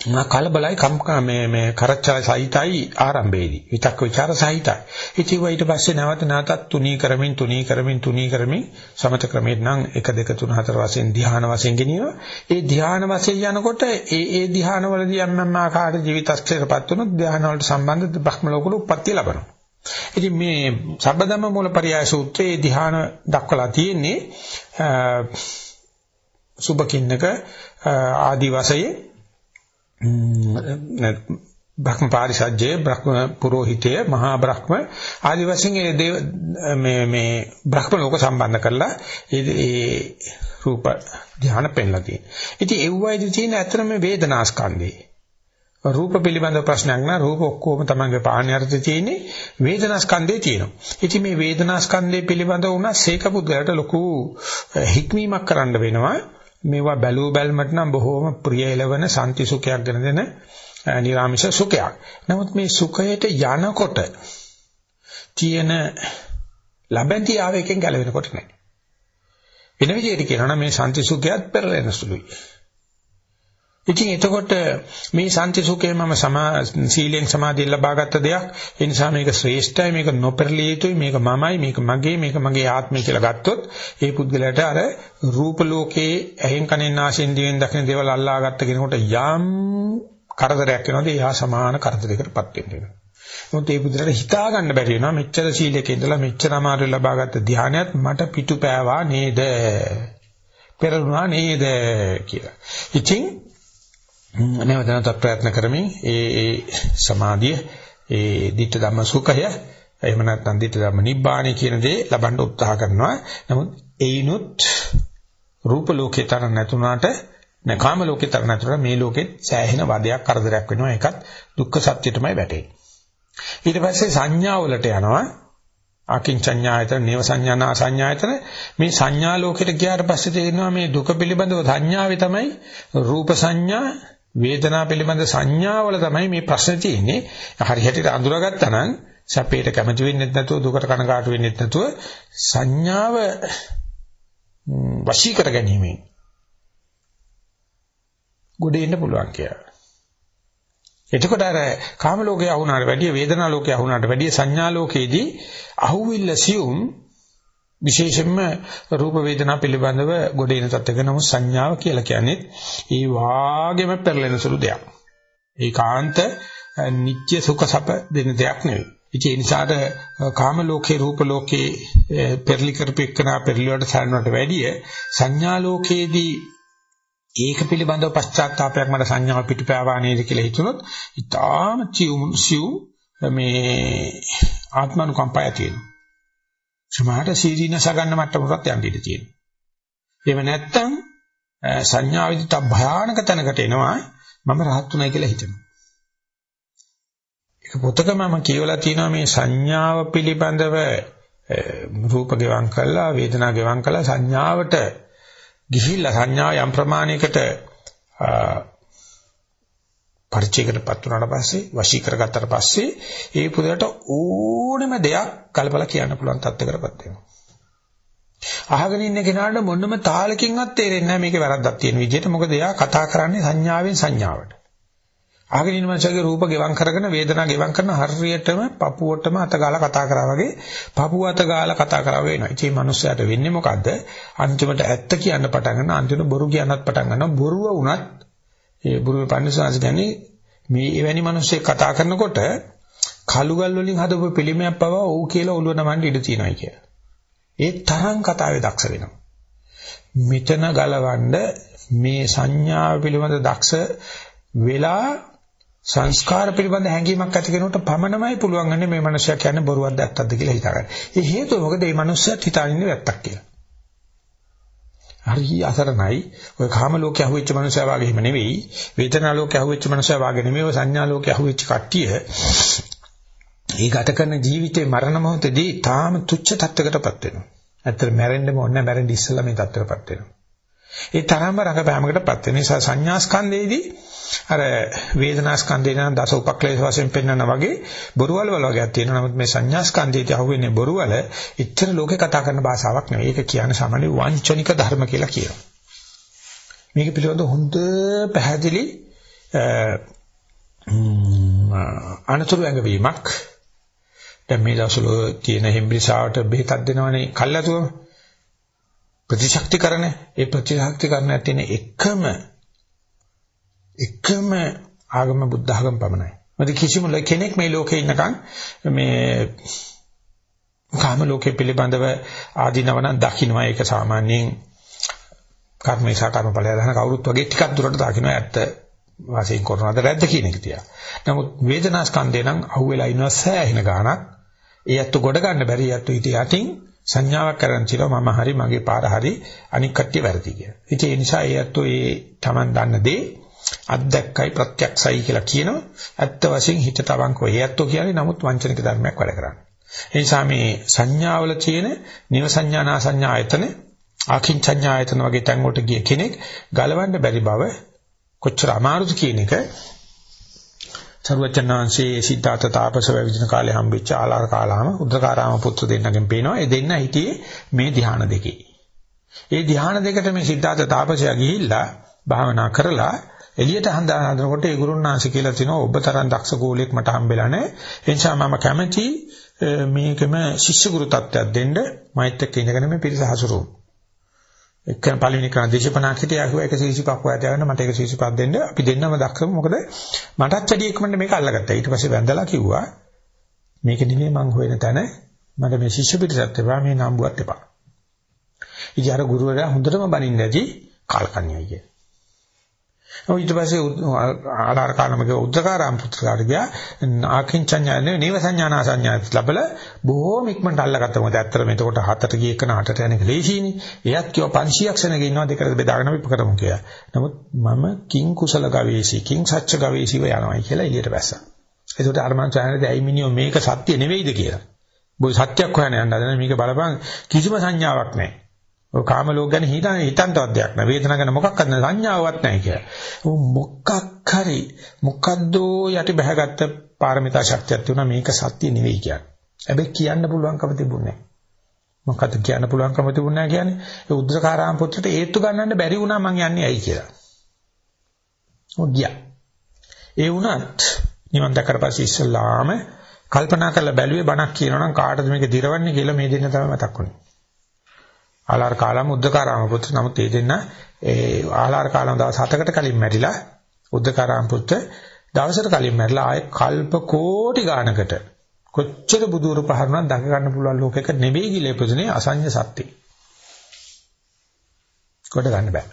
කලබලයි කම්කා මේ මේ කරච්චල සහිතයි ආරම්භයේදී. විතක්ක ਵਿਚාර සහිතයි. ඉතින් ඊට පස්සේ නැවත නැවතත් තුනී කරමින් තුනී කරමින් තුනී කරමින් සමත ක්‍රමයෙන් නම් 1 2 3 4 වශයෙන් ධ්‍යාන වශයෙන් ගෙනියනවා. ඒ ධ්‍යාන වශයෙන් යනකොට ඒ ඒ ධ්‍යාන වලදී යම් ආකාර ජීවිතස්කේරපත් වුණොත් ධ්‍යාන වලට සම්බන්ධ බ්‍රහ්ම ලෝකවල උප්පත්ති ලබනවා. ඉතින් මේ සබ්බදම මූලපරියාය සූත්‍රයේ ධ්‍යාන දක්වලා තියෙන්නේ සුබකින්නක ආදි වශයෙන් බ්‍රහ්ම පාරිසජ්ජය බ්‍රහ්ම පුරোহিතය මහා බ්‍රහ්ම ආදි වශයෙන් මේ මේ බ්‍රහ්ම ලෝක සම්බන්ධ කරලා ඒ රූප ධ්‍යාන පෙන්ලා තියෙනවා. ඉතින් ඒ වයිදී තියෙන ඇත්තම මේ වේදනා ස්කන්ධේ. රූප පිළිබඳ ප්‍රශ්නයක් නෑ රූප ඔක්කොම තමන්ගේ පාණ්‍ය අර්ථය තියෙන්නේ වේදනා ස්කන්ධේ තියෙනවා. ඉතින් මේ වේදනා ස්කන්ධේ පිළිබඳ වුණා සීක පුද්ගලට ලොකු හික්මීමක් කරන්න වෙනවා. මේවා බැලූ බැල්මට නම් බොහෝම ප්‍රිය එළවන සාන්ති සුඛයක් ගෙන දෙන නිර්ාමිෂ සුඛයක්. නමුත් මේ සුඛයට යනකොට තියෙන ලැබෙන්ටි ආවේකෙන් ගැලවෙනකොට නෑ. වෙන විදිහට කියනවා නම් මේ සාන්ති සුඛයත් පෙරලෙන සුළුයි. ඉතින් එතකොට මේ සාන්ති සුඛය මම සීලෙන් සමාධියෙන් ලබාගත් දෙයක්. ඒ නිසා මේක ශ්‍රේෂ්ඨයි, මේක නොපෙරළිය යුතුයි, මේක මමයි, මේක මගේ, මේක මගේ ආත්මය කියලා ගත්තොත් ඒ පුද්ගලයාට අර රූප ලෝකයේ ඇහෙන් කනෙන් නාසයෙන් දිවෙන් දකින දේවල් අල්ලාගත්ත කෙනෙකුට යම් කරදරයක් වෙනවද? එහා සමාන කරදරයකටපත් වෙනවා. මොකද ඒ පුදුරට හිතා ගන්න බැරි වෙනවා මෙච්චර සීලයක ඉඳලා මෙච්චර අමාරු ලබාගත් ධානයත් මට පිටුපෑවා නේද? පෙරළුණා නේද කියලා. ඉතින් නැවත නැවතත් ප්‍රයත්න කරමින් ඒ ඒ සමාධිය ඒ ditta ධම්ම සුඛය එහෙම නැත්නම් ditta ධම්ම නිබ්බාණය කියන දේ ලබන්න උත්සාහ කරනවා. නමුත් ඒිනුත් රූප ලෝකේ තරම් නැතුණාට නකාම ලෝකේ තරම් නැතුණා මේ ලෝකෙත් සෑහෙන වදයක් කරදරයක් වෙනවා. ඒකත් දුක්ඛ සත්‍යයටමයි වැටෙන්නේ. ඊට පස්සේ සංඥා වලට යනවා. අකින්චඤ්ඤායතන, නේව සංඥානා සංඥායතන මේ සංඥා ලෝකෙට ගියාට පස්සේ තේරෙනවා මේ දුක පිළිබඳව සංඥාවේ තමයි රූප සංඥා වේදනාව පිළිබඳ සංඥාවල තමයි මේ ප්‍රශ්නේ තියෙන්නේ. හරි හැටියට අඳුරගත්තා නම් සැපේට කැමති වෙන්නේ නැත්නම් දුකට කනකාටු වෙන්නේ නැත්නම් සංඥාව වශී කර ගැනීමෙන් ගොඩේ ඉන්න පුළුවන් කියලා. එතකොට අර කාම ලෝකයේ අහුණාට වැඩිය වේදනා ලෝකයේ අහුණාට වැඩිය සංඥා ලෝකයේදී අහුවිල්ල සියුම් විශේෂයෙන්ම රූප වේදනා පිළිබඳව ගොඩ එන තත්ත්වක නමුත් සංඥාව කියලා කියන්නේ ඒ වාගේම පෙරලෙන සුළු දෙයක්. ඒකාන්ත නිත්‍ය සුඛ සප දෙන දෙයක් නෙවෙයි. ඒ නිසාද කාම ලෝකේ රූප ලෝකේ පෙරලි කරපෙකනා පෙරලි වලට සාරනට වැඩිය සංඥා ලෝකයේදී ඒක පිළිබඳව පශ්චාත්තාවපයක් මට සංඥාව පිටපෑවා නේද කියලා හිතුනොත් ඊටාම සිව් මේ ආත්මනුකම්පය තියෙනවා. සමහරට සීරීනස ගන්න මට්ටමකට යන්න ඉඩ තියෙනවා. එහෙම නැත්නම් සංඥාවිදිත භයානක තැනකට එනවා මම රහත් උනායි කියලා හිතනවා. ඒක පොතක මම කියවලා තියෙනවා මේ සංඥාව පිළිබඳව රූප ගෙවම් කළා වේදනා ගෙවම් කළා සංඥාවට ගිහිල්ලා සංඥා යම් ප්‍රමාණයකට පරිචයකටපත් වුණාට පස්සේ වශී කරගත්තට පස්සේ ඒ පුදයට ඕනෙම දෙයක් කලබල කියන්න පුළුවන් තත්ත්වයකටපත් වෙනවා. අහගෙන ඉන්න කෙනාට මොනම තාලකින්වත් තේරෙන්නේ නැහැ මේකේ වැරද්දක් තියෙන විදිහට. මොකද එයා කතා කරන්නේ සංඥාවෙන් සංඥාවට. අහගෙන ඉන්න මනුස්සයගේ රූප ගෙවම් කරගෙන වේදනා ගෙවම් කරන හරියටම පපුවටම අත ගාලා කතා කරා වගේ පපුව අත ගාලා කතා කරා වගේ වෙනවා. ඉතින් මනුස්සයාට වෙන්නේ මොකද්ද? අන්තිමට ඇත්ත කියන්න පටන් ගන්නවා. අන්තිමට බොරු කියන්නත් පටන් ගන්නවා. බොරුව වුණත් ඒ බුරුමේ පන්සාස් කියන්නේ මේ එවැනි මිනිස්සෙක් කතා කරනකොට කළුගල් වලින් හදපු පිළිමයක් පවා ඔව් කියලා ඔළුව නමන්න ඉඩ තියෙනවා කියලා. ඒ තරම් කතාවේ දක්ෂ වෙනවා. මෙතන ගලවන්න මේ සංඥාව පිළිබඳ දක්ෂ වෙලා සංස්කාර පිළිබඳ හැඟීමක් ඇති කෙනෙකුට පමණමයි පුළුවන් වන්නේ මේ මනුස්සයා කියන්නේ බොරුවක්ද ඇත්තක්ද කියලා හිතාගන්න. ඒ හේතුව මොකද මේ මනුස්සයාත් හිතාන්නේ ඇත්තක් කියලා. හරි අසරණයි. ඔය කාම ලෝකේ අහුවෙච්ච මනුස්සයා වගේම නෙවෙයි. වේදනා ලෝකේ අහුවෙච්ච මනුස්සයා වගේ නෙවෙයි. ඔය සංඥා ලෝකේ අහුවෙච්ච කට්ටිය ඒ ගත කරන ජීවිතේ මරණ මොහොතදී තාම තුච්ච තත්වයකටපත් වෙනවා. ඇත්තට මැරෙන්නම ඕනේ මැරෙන්න ඉස්සෙල්ලා මේ තත්වයටපත් වෙනවා. ඒ තරම්ම රඟපෑමකටපත් වෙන නිසා සංඥා ස්කන්ධයේදී අර වේදනා ස්කන්ධේ නම් දස උපක්ලේශ වශයෙන් පෙන්වනා වගේ බොරුවල් වල වගේක් තියෙනවා. නමුත් මේ සංඥා ස්කන්ධයට අහුවෙන්නේ බොරුවල ඉච්ඡර ලෝකේ කතා කරන භාෂාවක් නෙවෙයි. ඒක කියන්නේ සාමාන්‍ය වංචනික ධර්ම කියලා කියනවා. මේක පිළිබඳව හොඳ පැහැදිලි අනතුරු ඇඟවීමක් දැන් මේ දවස්වල තියෙන හෙම්බිරිසාවට බෙහෙතක් දෙනවනේ කල්ලාතුව ප්‍රතිශක්තිකරණ ඒ ප්‍රතිශක්තිකරණ තියෙන එකම එකම ආගම බුද්ධ ආගම පමණයි. මොකද කිසිම කෙනෙක් මේ ලෝකේ ඉන්නකම් මේ කාම ලෝකේ පිළිබඳව ආධිනවන දකින්නවා ඒක සාමාන්‍යයෙන් කර්මේශා කර්මඵලය දහන කවුරුත් වගේ ටිකක් දුරට දකින්න ඇත්ත වශයෙන් කරනවද රැද්ද කියන එක තියා. නමුත් වේදනා ස්කන්ධේ නම් අහුවෙලා ඉන්නවා සෑහෙන ගාණක්. ඒ ඇත්ත ගොඩ ගන්න බැරි ඇත්ත ඊට යටින් සංඥාවක් කරන් තියනවා මම හරි මගේ පාර හරි අනික් කට්ටිය වැරදි කියලා. ඉතින් ඒ නිසා ඒ ඇත්තෝ ඒ Taman දන්න දේ අත්දැක්කයි ප්‍රත්‍යක්ෂයි කියලා කියනවා. ඇත්ත වශයෙන් හිතට අවංකව ඒ ඇත්තෝ කියන්නේ නමුත් වංචනික ධර්මයක් වැඩ කරන්නේ. ඒ නිසා මේ සංඥාවල තියෙන නිව සංඥානා සංඥා ආයතන ආකින්චඤ්ඤා ආයතන වගේ තැන් වලට ගිය කෙනෙක් ගලවන්න බැරි බව කොච්චර අමාරුද කියන එක සරුවචනාංශයේ සිද්ධාර්ථ තාපස වැවිදින කාලේ හම්බෙච්ච ආලාර කාලාම උද්දකාරාම පුත්‍ර දෙන්නගෙන් පේනවා ඒ දෙන්න හිටියේ මේ ධ්‍යාන දෙකේ. ඒ ධ්‍යාන දෙකට මේ සිද්ධාර්ථ තාපසයා ගිහිල්ලා භාවනා කරලා එළියට හඳා හදනකොට ඒ ගුරුනාංශ කියලා තිනවා ඔබ තරම් දක්ෂ කෝලෙක් මට හම්බෙලා නැහැ. ඒ නිසා මම කැමැති මේකම ශිෂ්‍ය ගුරු තත්ත්වයක් දෙන්න මෛත් එක්ක ඉඳගෙන මේ පිරිස හසුරුවමු. එක්ක පළවෙනි කරන දේශපනාක් හිටියා. කිව්වා ඒක සීසිපක් හොයා ගන්න මට ඒක සීසිපක් දෙන්න. අපි දෙන්නම දක්ෂම මොකද මටත් වැඩි එකමන්න මේක අල්ලගත්තා. ඊට පස්සේ වැඳලා කිව්වා මේක නෙමෙයි මං හොයන තැන. මට මේ ශිෂ්‍ය පිටසත් එපා මේ නම්බුවත් එපා. ඉතින් අර ගුරුවරයා හොඳටම බනින්න ඇති කාලකන්‍යයි කිය. ඊට පස්සේ ආලාර කාලමගේ උද්දකාරාම පුත්‍රකාට ගියා. ආකින්චඤ්ඤා නේව සංඥානා සංඥාත් ලැබලා බොහෝම ඉක්මනට අල්ලගත්තා මොකද? ඇත්තටම එතකොට හතට ගිය එක නහටට යන එක ලේසියිනේ. එයත් කිව්ව 500ක් සෙනග ඉන්නවා දෙකට බෙදාගෙන අපි කරමු කියලා. නමුත් මම කිං කුසල ගවේෂී කිං සච්ච ගවේෂීව යනවායි කියලා එළියට බැස්සා ඒකට අරමං චානලේ ඇයි මිනියෝ මේක සත්‍ය නෙවෙයිද කියලා. බොයි සත්‍යයක් හොයන්න යන්න හදන මේක බලපන් කිසිම සංඥාවක් නැහැ. ඔය කාම ලෝක ගැන හිතන හිතන්තවත් දෙයක් නෑ. වේදනාව ගැන මොකක්වත් නෑ. සංඥාවක් නෑ කියලා. මොකක් හරි මොකද්ද යටි බහගත්ත පාරමිතා ශක්තියක් තිබුණා මේක සත්‍ය නෙවෙයි කියන්නේ. හැබැයි කියන්න පුළුවන්කම තිබුණේ නෑ. මොකද්ද කියන්න පුළුවන්කම තිබුණා කියන්නේ? ඒ උද්දකාරාම පුත්‍රට ඒත්තු ගන්නන්න බැරි වුණා මං යන්නේ ඇයි කියලා. ඔය ගියා. ඒ වුණත් නිවන් දැක්කට පස්සේ ඉස්සල්ලාම කල්පනා කරලා බැලුවේ බණක් කියනවා නම් කාටද මේක දිරවන්නේ කියලා මේ දෙන්න තමයි මතක් වුනේ. ආලාර කාලම උද්දකාරාම පුත්‍ර නමුත් ඒ දෙන්න ඒ ආලාර කාලම දවස් 7කට කලින් මැරිලා උද්දකාරාම පුත්‍ර දවසට කලින් මැරිලා ආයේ කල්ප කෝටි ගානකට කොච්චර බුදුරු පහරුණක් දක ගන්න පුළුවන් ලෝකයක නෙවෙයි කියලා ඉපදුනේ අසඤ්ඤ සත්‍යෙ. කොට ගන්න බෑ.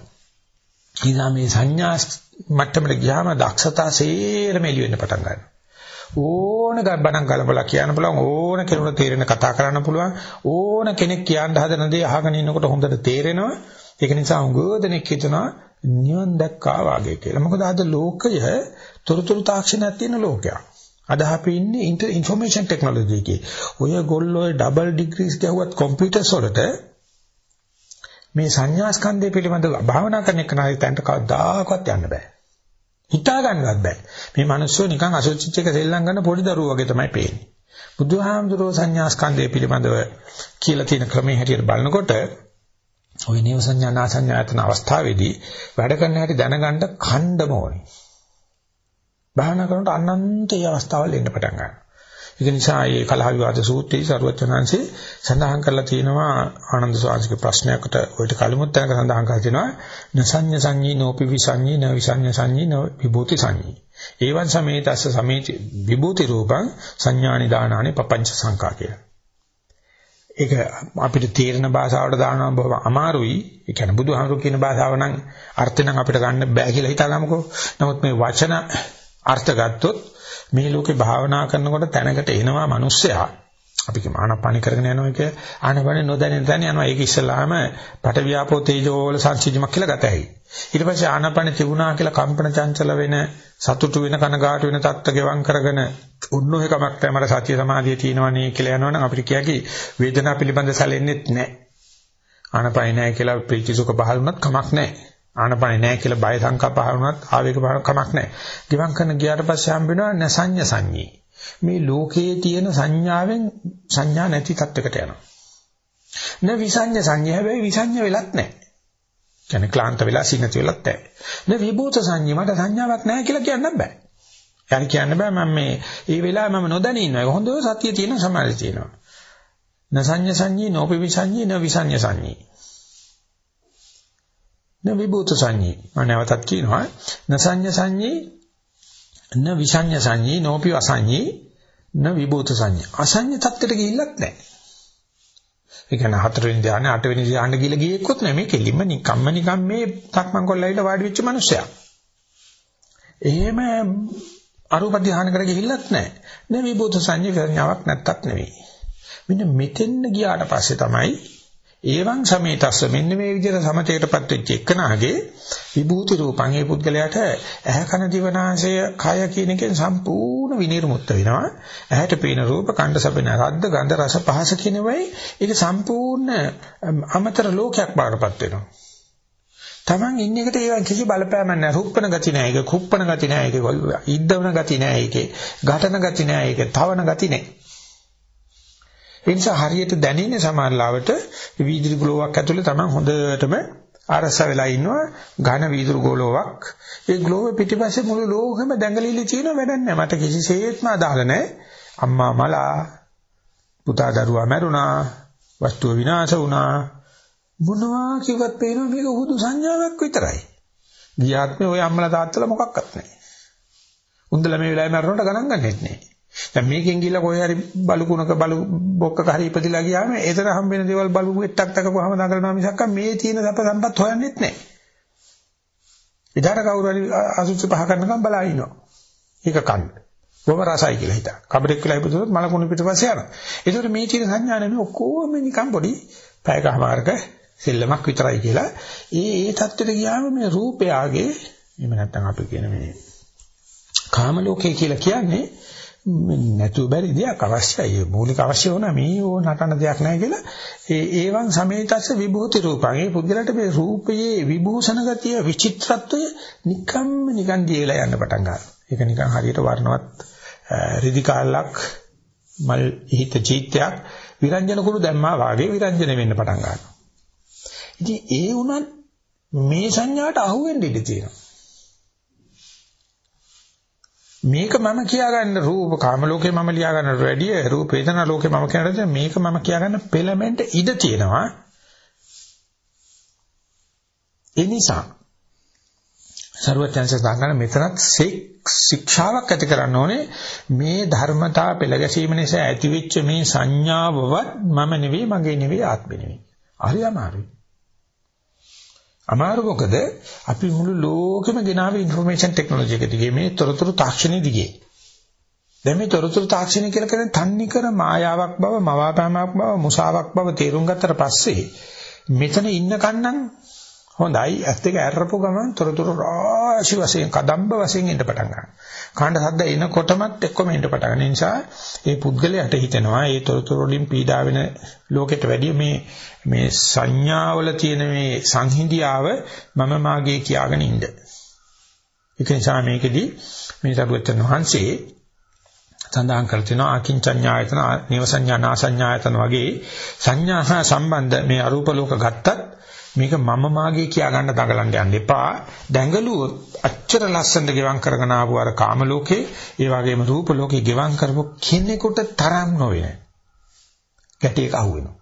ඉතින් මේ සංඥා මට්ටමට ගියාම දක්ෂතා සේරම එළි වෙන්න පටන් ගන්නවා. ඕන ගබ්බණක් ගලපලා කියන්න පුළුවන් ඕන කෙනෙකුට තේරෙන කතා කරන්න පුළුවන් ඕන කෙනෙක් කියන්න හදන දේ අහගෙන ඉන්නකොට හොඳට තේරෙනවා ඒක නිසා උගෝදෙනෙක් හිතනවා නිවන් දැක්කා වාගේ කියලා. මොකද අද ලෝකය තොරතුරු තාක්ෂණයක් තියෙන ලෝකයක්. අද අපි ඉන්නේ ইনফরমේෂන් ටෙක්නොලොජි එකේ. ඔය ගොල්ලෝ ඩබල් ඩිග්‍රීස් ගැහුවත් කම්පියුටර්ස් වලට මේ සංඥා ස්කන්ධය පිළිබඳව භාවනා කරන එක නයි තැන්ට කවදාකවත් යන්න බෑ. හිතා ගන්නවත් බෑ. මේ මිනිස්සු නිකන් අසුචිච්ච එක සෙල්ලම් ගන්න පොඩි දරුවෝ වගේ තමයි පේන්නේ. බුදුහාමුදුරෝ සංඥා ස්කන්ධය පිළිබඳව කියලා තියෙන ක්‍රමයේ හැටියට බලනකොට ওই නේව සංඥා නාසඤ්ඤායතන අවස්ථාවේදී වැඩ කරන්න හැටි දැනගන්න ඛණ්ඩම ඕනේ. භාවනා කරනකොට අනන්තය අවස්ථාවල් එන්න පටන් ගන්නවා. ඒක නිසා මේ කලහ විවාද සූත්‍රයේ සරුවචනංශේ සඳහන් කරලා තියෙනවා ආනන්ද සාංශික ප්‍රශ්නයකට ඔයිට කලිමුත් තැනක සඳහන් කරලා තියෙනවා නසඤ්ඤ සංඤී නෝපි විසඤ්ඤී න විසඤ්ඤ සංඤී න විභූති සංඤී ඒවන් සමේතස්ස සමේති විභූති රූපං සංඥානි දානානි පపంచ සංකා කියලා. ඒක අපිට තේරෙන භාෂාවට දානවා බොහොම අමාරුයි. ඒ කියන්නේ බුදුහාමුදුරු කියන භාෂාව නම් අර්ථ නම් අපිට ගන්න බෑ කියලා හිතාගමුකෝ. නමුත් මේ වචන අර්ථ ගත්තොත් මේ ලෝකේ භාවනා කරනකොට තැනකට එනවා මිනිස්සයා. අපි කිය ආනපානි කරගෙන යනවා කිය. ආනපානි නොදැනෙන තැන යනවා. ඒක ඉස්සලාම පටවියාපෝ තේජෝ වල සංසිද්ධියක් කියලා ගත හැකියි ඊට පස්සේ ආනපානි තිබුණා කියලා කම්පන චංචල වෙන සතුටු වෙන කනගාටු වෙන තත්ත්ව ගෙවම් කරගෙන උන්නෝහේ කමක් තමයි සතිය සමාධිය තියෙනවනේ කියලා යනවනම් අපිට කියකි වේදනාව පිළිබඳ සැලෙන්නෙත් නැහැ. ආනපානි නැහැ කියලා ප්‍රීතිසුඛ පහළ වුණත් කමක් නැහැ. ආනපනේ නැහැ කියලා බය සංකප්ප පහරුණත් ආවේග කමක් නැහැ. ගිවන් කරන ගියාට පස්සේ හම්බ වෙනවා නසඤ්ඤ සංඤී. මේ ලෝකයේ තියෙන සංඥාවෙන් සංඥා නැති තත්යකට යනවා. න විසඤ්ඤ සංඥා හැබැයි විසඤ්ඤ වෙලත් නැහැ. කියන්නේ ක්ලාන්ත වෙලා සිනති වෙලත් නැහැ. න විභූත සංඥා මට සංඥාවක් නැහැ කියලා කියන්න බෑ. يعني කියන්න බෑ මම මේ මේ වෙලාවේ මම නොදැනී ඉන්නවා. හොඳ සතිය තියෙන සමාධිය තියෙනවා. නසඤ්ඤ සංඥී නෝපි විසඤ්ඤී න විසඤ්ඤ සංඥී. න විභූත සංඤී. මම නැවතත් කියනවා. නසඤ්ඤ සංඤී න විසඤ්ඤ සංඤී නෝපි අසඤ්ඤී න විභූත සංඤී. අසඤ්ඤ තත්ත්වයට ගිහිල්ලත් නැහැ. ඒ කියන්නේ හතරවෙනි ධ්‍යාන අටවෙනි ධ්‍යාන ගිහලා ගියෙකුත් නෙමෙයි කෙලින්ම නිකම්ම නිකම් මේ තක්මන් කොල්ලයිලා වාඩි වෙච්ච මිනිස්සයා. එහෙම අරූප ධ්‍යානකට ගිහිල්ලත් නැහැ. නේ විභූත සංඤී සංඥාවක් නැත්තත් නෙවෙයි. මෙන්න මෙතෙන් ගියාට පස්සේ තමයි ඒවං සමේතස්ස. මෙන්න මේ විදිහට සමතේටපත් වෙච්ච එකනාගේ විභූති රූපං. ඒ පුද්ගලයාට ඇහැ කන දිවනාසය කය කියන එකෙන් සම්පූර්ණ විනිර්මුක්ත වෙනවා. ඇහැට පේන රූප කණ්ඩ සබන රද්ද ගන්ධ රස පහස කියන වෙයි ඒක සම්පූර්ණ අමතර ලෝකයක් බාටපත් වෙනවා. Taman ඉන්න එකට ඒවා කිසි බලපෑමක් නැහැ. රුප්පන ගති නැහැ. ඒක කුප්පන ගති නැහැ. ඒක ඉද්දවන ගති නැහැ. ඒකේ ඝටන ගති නැහැ. ඒකේ තවන ගති නැහැ. ඒ නිසා හරියට දැනෙන්නේ සමහරලාවට වීදුරු ග්ලෝවක් ඇතුලේ තමයි හොඳටම අරස වෙලා ඉන්නවා ඝන වීදුරු ග්ලෝවක්. ඒ ග්ලෝව පිටිපස්සේ මුළු ලෝකෙම දැඟලිලි තියෙන වැඩක් නැහැ. මට කිසිසේත්ම අදාළ නැහැ. අම්මා මලා පුතා දරුවා මැරුණා. වස්තුව විනාශ වුණා. මොනවා කිව්වත් පේනවා මේක උහුදු සංඥාවක් විතරයි. ගියාත්මේ ওই අම්මලා තාත්තලා මොකක්වත් නැහැ. උන්දලා මේ වෙලාවේ මැරුණට ගණන් ගන්නෙත් නැහැ. දැන් මේකෙන් ගිහලා කොහේ හරි බලුකුණක බලු බොක්කක හරි ඉපදිලා ගියාම ඒතර හම්බෙන දේවල් බලු එට්ටක් තකපුවාම දඟලනවා මිසක් මේ තියෙන සප සම්පත් හොයන්නෙත් නැහැ. ඉදාර කවුරු හරි අසුචි පහ කරනකම් බලා ඉන්නවා. ඒක කන්න. බොම රසයි කියලා හිතා. කබරෙක් කියලා ඉපදුනොත් මලකුණු පිටපස්සේ යනවා. ඒතකොට මේ තියෙන සංඥා නෙමෙයි ඔක්කොම නිකන් පොඩි පැයකමාරක සෙල්ලමක් විතරයි කියලා. ඒ ඒ தත්ත්වෙට ගියාම මේ රූපයාගේ එහෙම නැත්නම් අපි කියන මේ කාම ලෝකය කියලා කියන්නේ නැතුව බැරි දෙයක් අවශ්‍යයි. මූලික අවශ්‍ය වුණා මේ ඕ නටන දෙයක් නැහැ කියලා. ඒ ඒවන් සමේතස්ස විභූති රූපං. ඒ පුද්ගලට මේ රූපයේ විභූෂණ ගතිය විචිත්‍රත්වය නිකම් නිකන් දියලා යන්න පටන් ගන්නවා. ඒක නිකන් හරියට වර්ණවත් රිදි කාලක් මල් හිත චීත්‍යයක් විරංජන කුළු දැම්මා වාගේ විරංජන වෙන්න පටන් ගන්නවා. ඉතින් ඒ උනත් මේ සංඥාට අහු වෙන්න ඉඩ තියෙනවා. මේක මම කියාගන්න රූප කාම ලෝකේ මම ලියා ගන්නට වැඩිය රූප වේදනා ලෝකේ මම කියනද මේක මම කියාගන්න පෙළමෙන්ට ඉඩ තියෙනවා ඒ නිසා ਸਰවඥාන්සේ සඳහන් මෙතනත් ශික්ෂාවක් ඇති කරන්න ඕනේ මේ ධර්මතා පෙළ ගැසීම නිසා ඇතිවෙච්ච මේ සංඥාවවත් මම නෙවෙයි මගේ නෙවෙයි ආත්මෙ නෙවෙයි. හරි අමාරුයි. අමාරු මොකද අපි මුළු ලෝකෙම ගෙනාවේ ইনফরমේෂන් ටෙක්නොලොජි එක දිගේ මේ තොරතුරු තාක්ෂණය දිගේ. දැන් මේ තොරතුරු තාක්ෂණය කියලා කියන්නේ තන්නේ කර මායාවක් බව, මවාපෑමක් බව, මුසාවක් බව තේරුම් ගත්තට පස්සේ මෙතන ඉන්න කන්නම් හොඳයි ඇස් දෙක ඇරපු ගමන් තොරතුරු රාශි වශයෙන් කදම්බ වශයෙන් එන්න පටන් ගන්නවා. කාණ්ඩ සද්ද එනකොටමත් එක්කම එන්න පටන් ගන්න නිසා ඒ පුද්ගලයාට හිතෙනවා ඒ තොරතුරු වලින් පීඩා වෙන ලෝකෙට වැඩිය මේ මේ සංඥාවල තියෙන මේ සංහිඳියාව මම මාගේ කියාගෙන ඉන්න. ඒක නිසා මේකෙදි මේ සරුවචන වහන්සේ සඳහන් කර තිනවා අකින්චඤ්ඤායතන නිවසඤ්ඤා නාසඤ්ඤායතන වගේ සංඥා හා සම්බන්ධ මේ අරූප ලෝක ගත්තත් මේක මම මාගේ කියා ගන්න දඟලන්න යන්න එපා. දැඟලුවොත් අච්චර ලස්සනට ගෙවම් කරගෙන ආපු අර කාම ලෝකේ, ඒ වගේම රූප ලෝකේ ගෙවම් කරපු කෙනෙකුට තරම් නොවේ. ගැටේක අහුවෙනවා.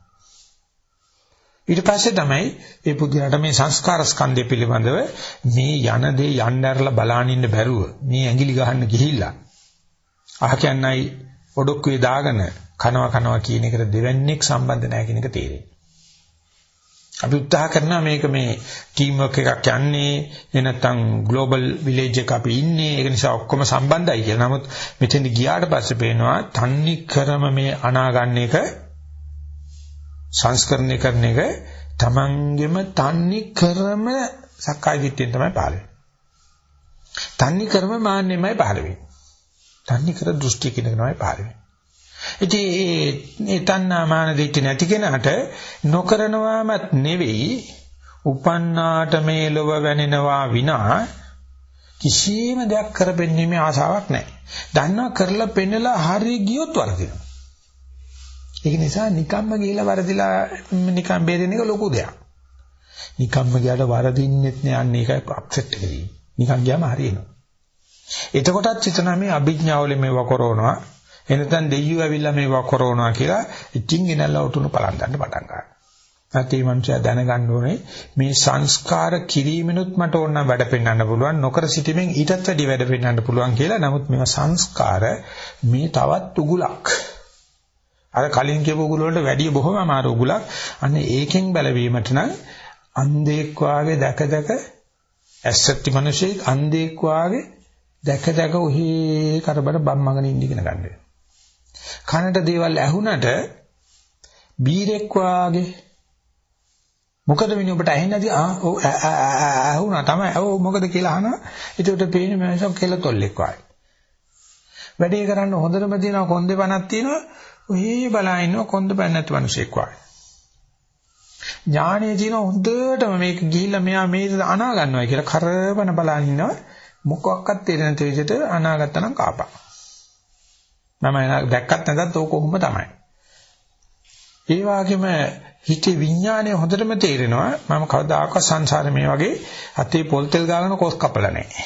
ඊට පස්සේ තමයි මේ පුදුරට මේ සංස්කාර ස්කන්ධය පිළිබඳව මේ යන දේ යන්න ඇරලා බලාගෙන ඉන්න බැරුව මේ ඇඟිලි ගහන්න ගිහිල්ලා අහ කියන්නයි ඔඩොක්කුවේ දාගෙන කනවා කනවා කියන එකට දෙවන්නේක් සම්බන්ධ නැහැ කියන එක තේරෙන්නේ. අපි උත්සාහ කරනවා මේක මේ ටීම් වර්ක් එකක් යන්නේ එහෙ නැත්නම් ග්ලෝබල් විලේජ් එක අපි ඉන්නේ ඒක නිසා ඔක්කොම සම්බන්ධයි කියලා. නමුත් මෙතෙන්ද ගියාට පස්සේ පේනවා තන්නි ක්‍රම මේ අනාගන්න එක සංස්කරණය කරන එක තමන්ගෙම තන්නි ක්‍රම සක්කාය දිට්ඨියෙන් තමයි පහළ වෙන්නේ. තන්නි ක්‍රම මාන්නෙමයි පහළ වෙන්නේ. තන්නි කර දෘෂ්ටි කියන එක තමයි පහළ වෙන්නේ. ඉතින් ඒ තණ්හා මාන දිට්ඨි නැති කෙනාට නොකරනවාමත් නෙවෙයි උපන්නාට මේ ලොව වැනෙනවා විනා කිසිම දෙයක් කරපෙන්නීමේ ආසාවක් නැහැ. දන්නවා කරලා පෙන්නලා හරිය ගියොත් වරදිනවා. ඒක නිසා නිකම්ම ගිහිලා වරදිලා නිකම් බේරෙන එක ලොකු දෙයක්. නිකම්ම ගියාට වරදින්නෙත් නෑ අන්න ඒකයි අප්සෙට් එකදී. නිකන් ගියාම හරියනවා. එතකොටත් හිතනවා මේ අභිඥාවල මේව කරනවා එනතන් දෙයියෝ ඇවිල්ලා මේවා කරවනවා කියලා ඉතින් ගෙනල්ලා උතුණු පලන් ගන්න පටන් ගන්නවා. නැත්නම් මේ මනුස්සයා දැනගන්න ඕනේ මේ සංස්කාර කිරීමෙනුත් මට ඕන නම් වැඩ පෙන්වන්න පුළුවන් නොකර සිටීමෙන් ඊටත් වැඩි වැඩ පෙන්වන්න පුළුවන් කියලා. නමුත් මේවා සංස්කාර මේ තවත් උගුලක්. අර කලින් කියපු උගුල වලට වැඩිය බොහොම අමාරු උගුලක්. අන්න ඒකෙන් බැලවීමට නම් අන්ධෙක් වාගේ දැක දැක ඇස්සත්ති මිනිසෙක් අන්ධෙක් වාගේ දැක දැක ඔහි කරබර බම්මගෙන ඉන්න ඉගෙන ගන්න වෙනවා. කනට දේවල් ඇහුණට බීරෙක් වාගේ මොකද මිනිහ ඔබට ඇහෙන්නේ නැති? ආ ඔව් ඇහුණා. තමයි ඔව් මොකද කියලා අහනවා. ඒකට පේන්නේ මනුස්සය කෙල තොල්ලෙක් වාගේ. වැඩේ කරන්න හොඳටම තියෙනවා කොන්දේ පණක් තියෙනවා. ඔහේ බලා ඉන්නවා කොන්ද පණ නැති මිනිසෙක් වාගේ. ඥානයේ තියෙන හොඳටම මේක ගිහිල්ලා මෙයා මේ අනා ගන්නවා කියලා කරවන බලන් ඉන්නවා. මොකක්වත් තේරෙන්නේ නැති විදිහට අනාගතනම් කාපා. මම දැක්කත් නැතත් ඕක කොහොම තමයි. ඒ වගේම හිතේ විඥානය හොඳටම තේරෙනවා මම කවදාකවත් සංසාරේ මේ වගේ අතේ පොල් තෙල් ගාගෙන කොස් කපලා නැහැ.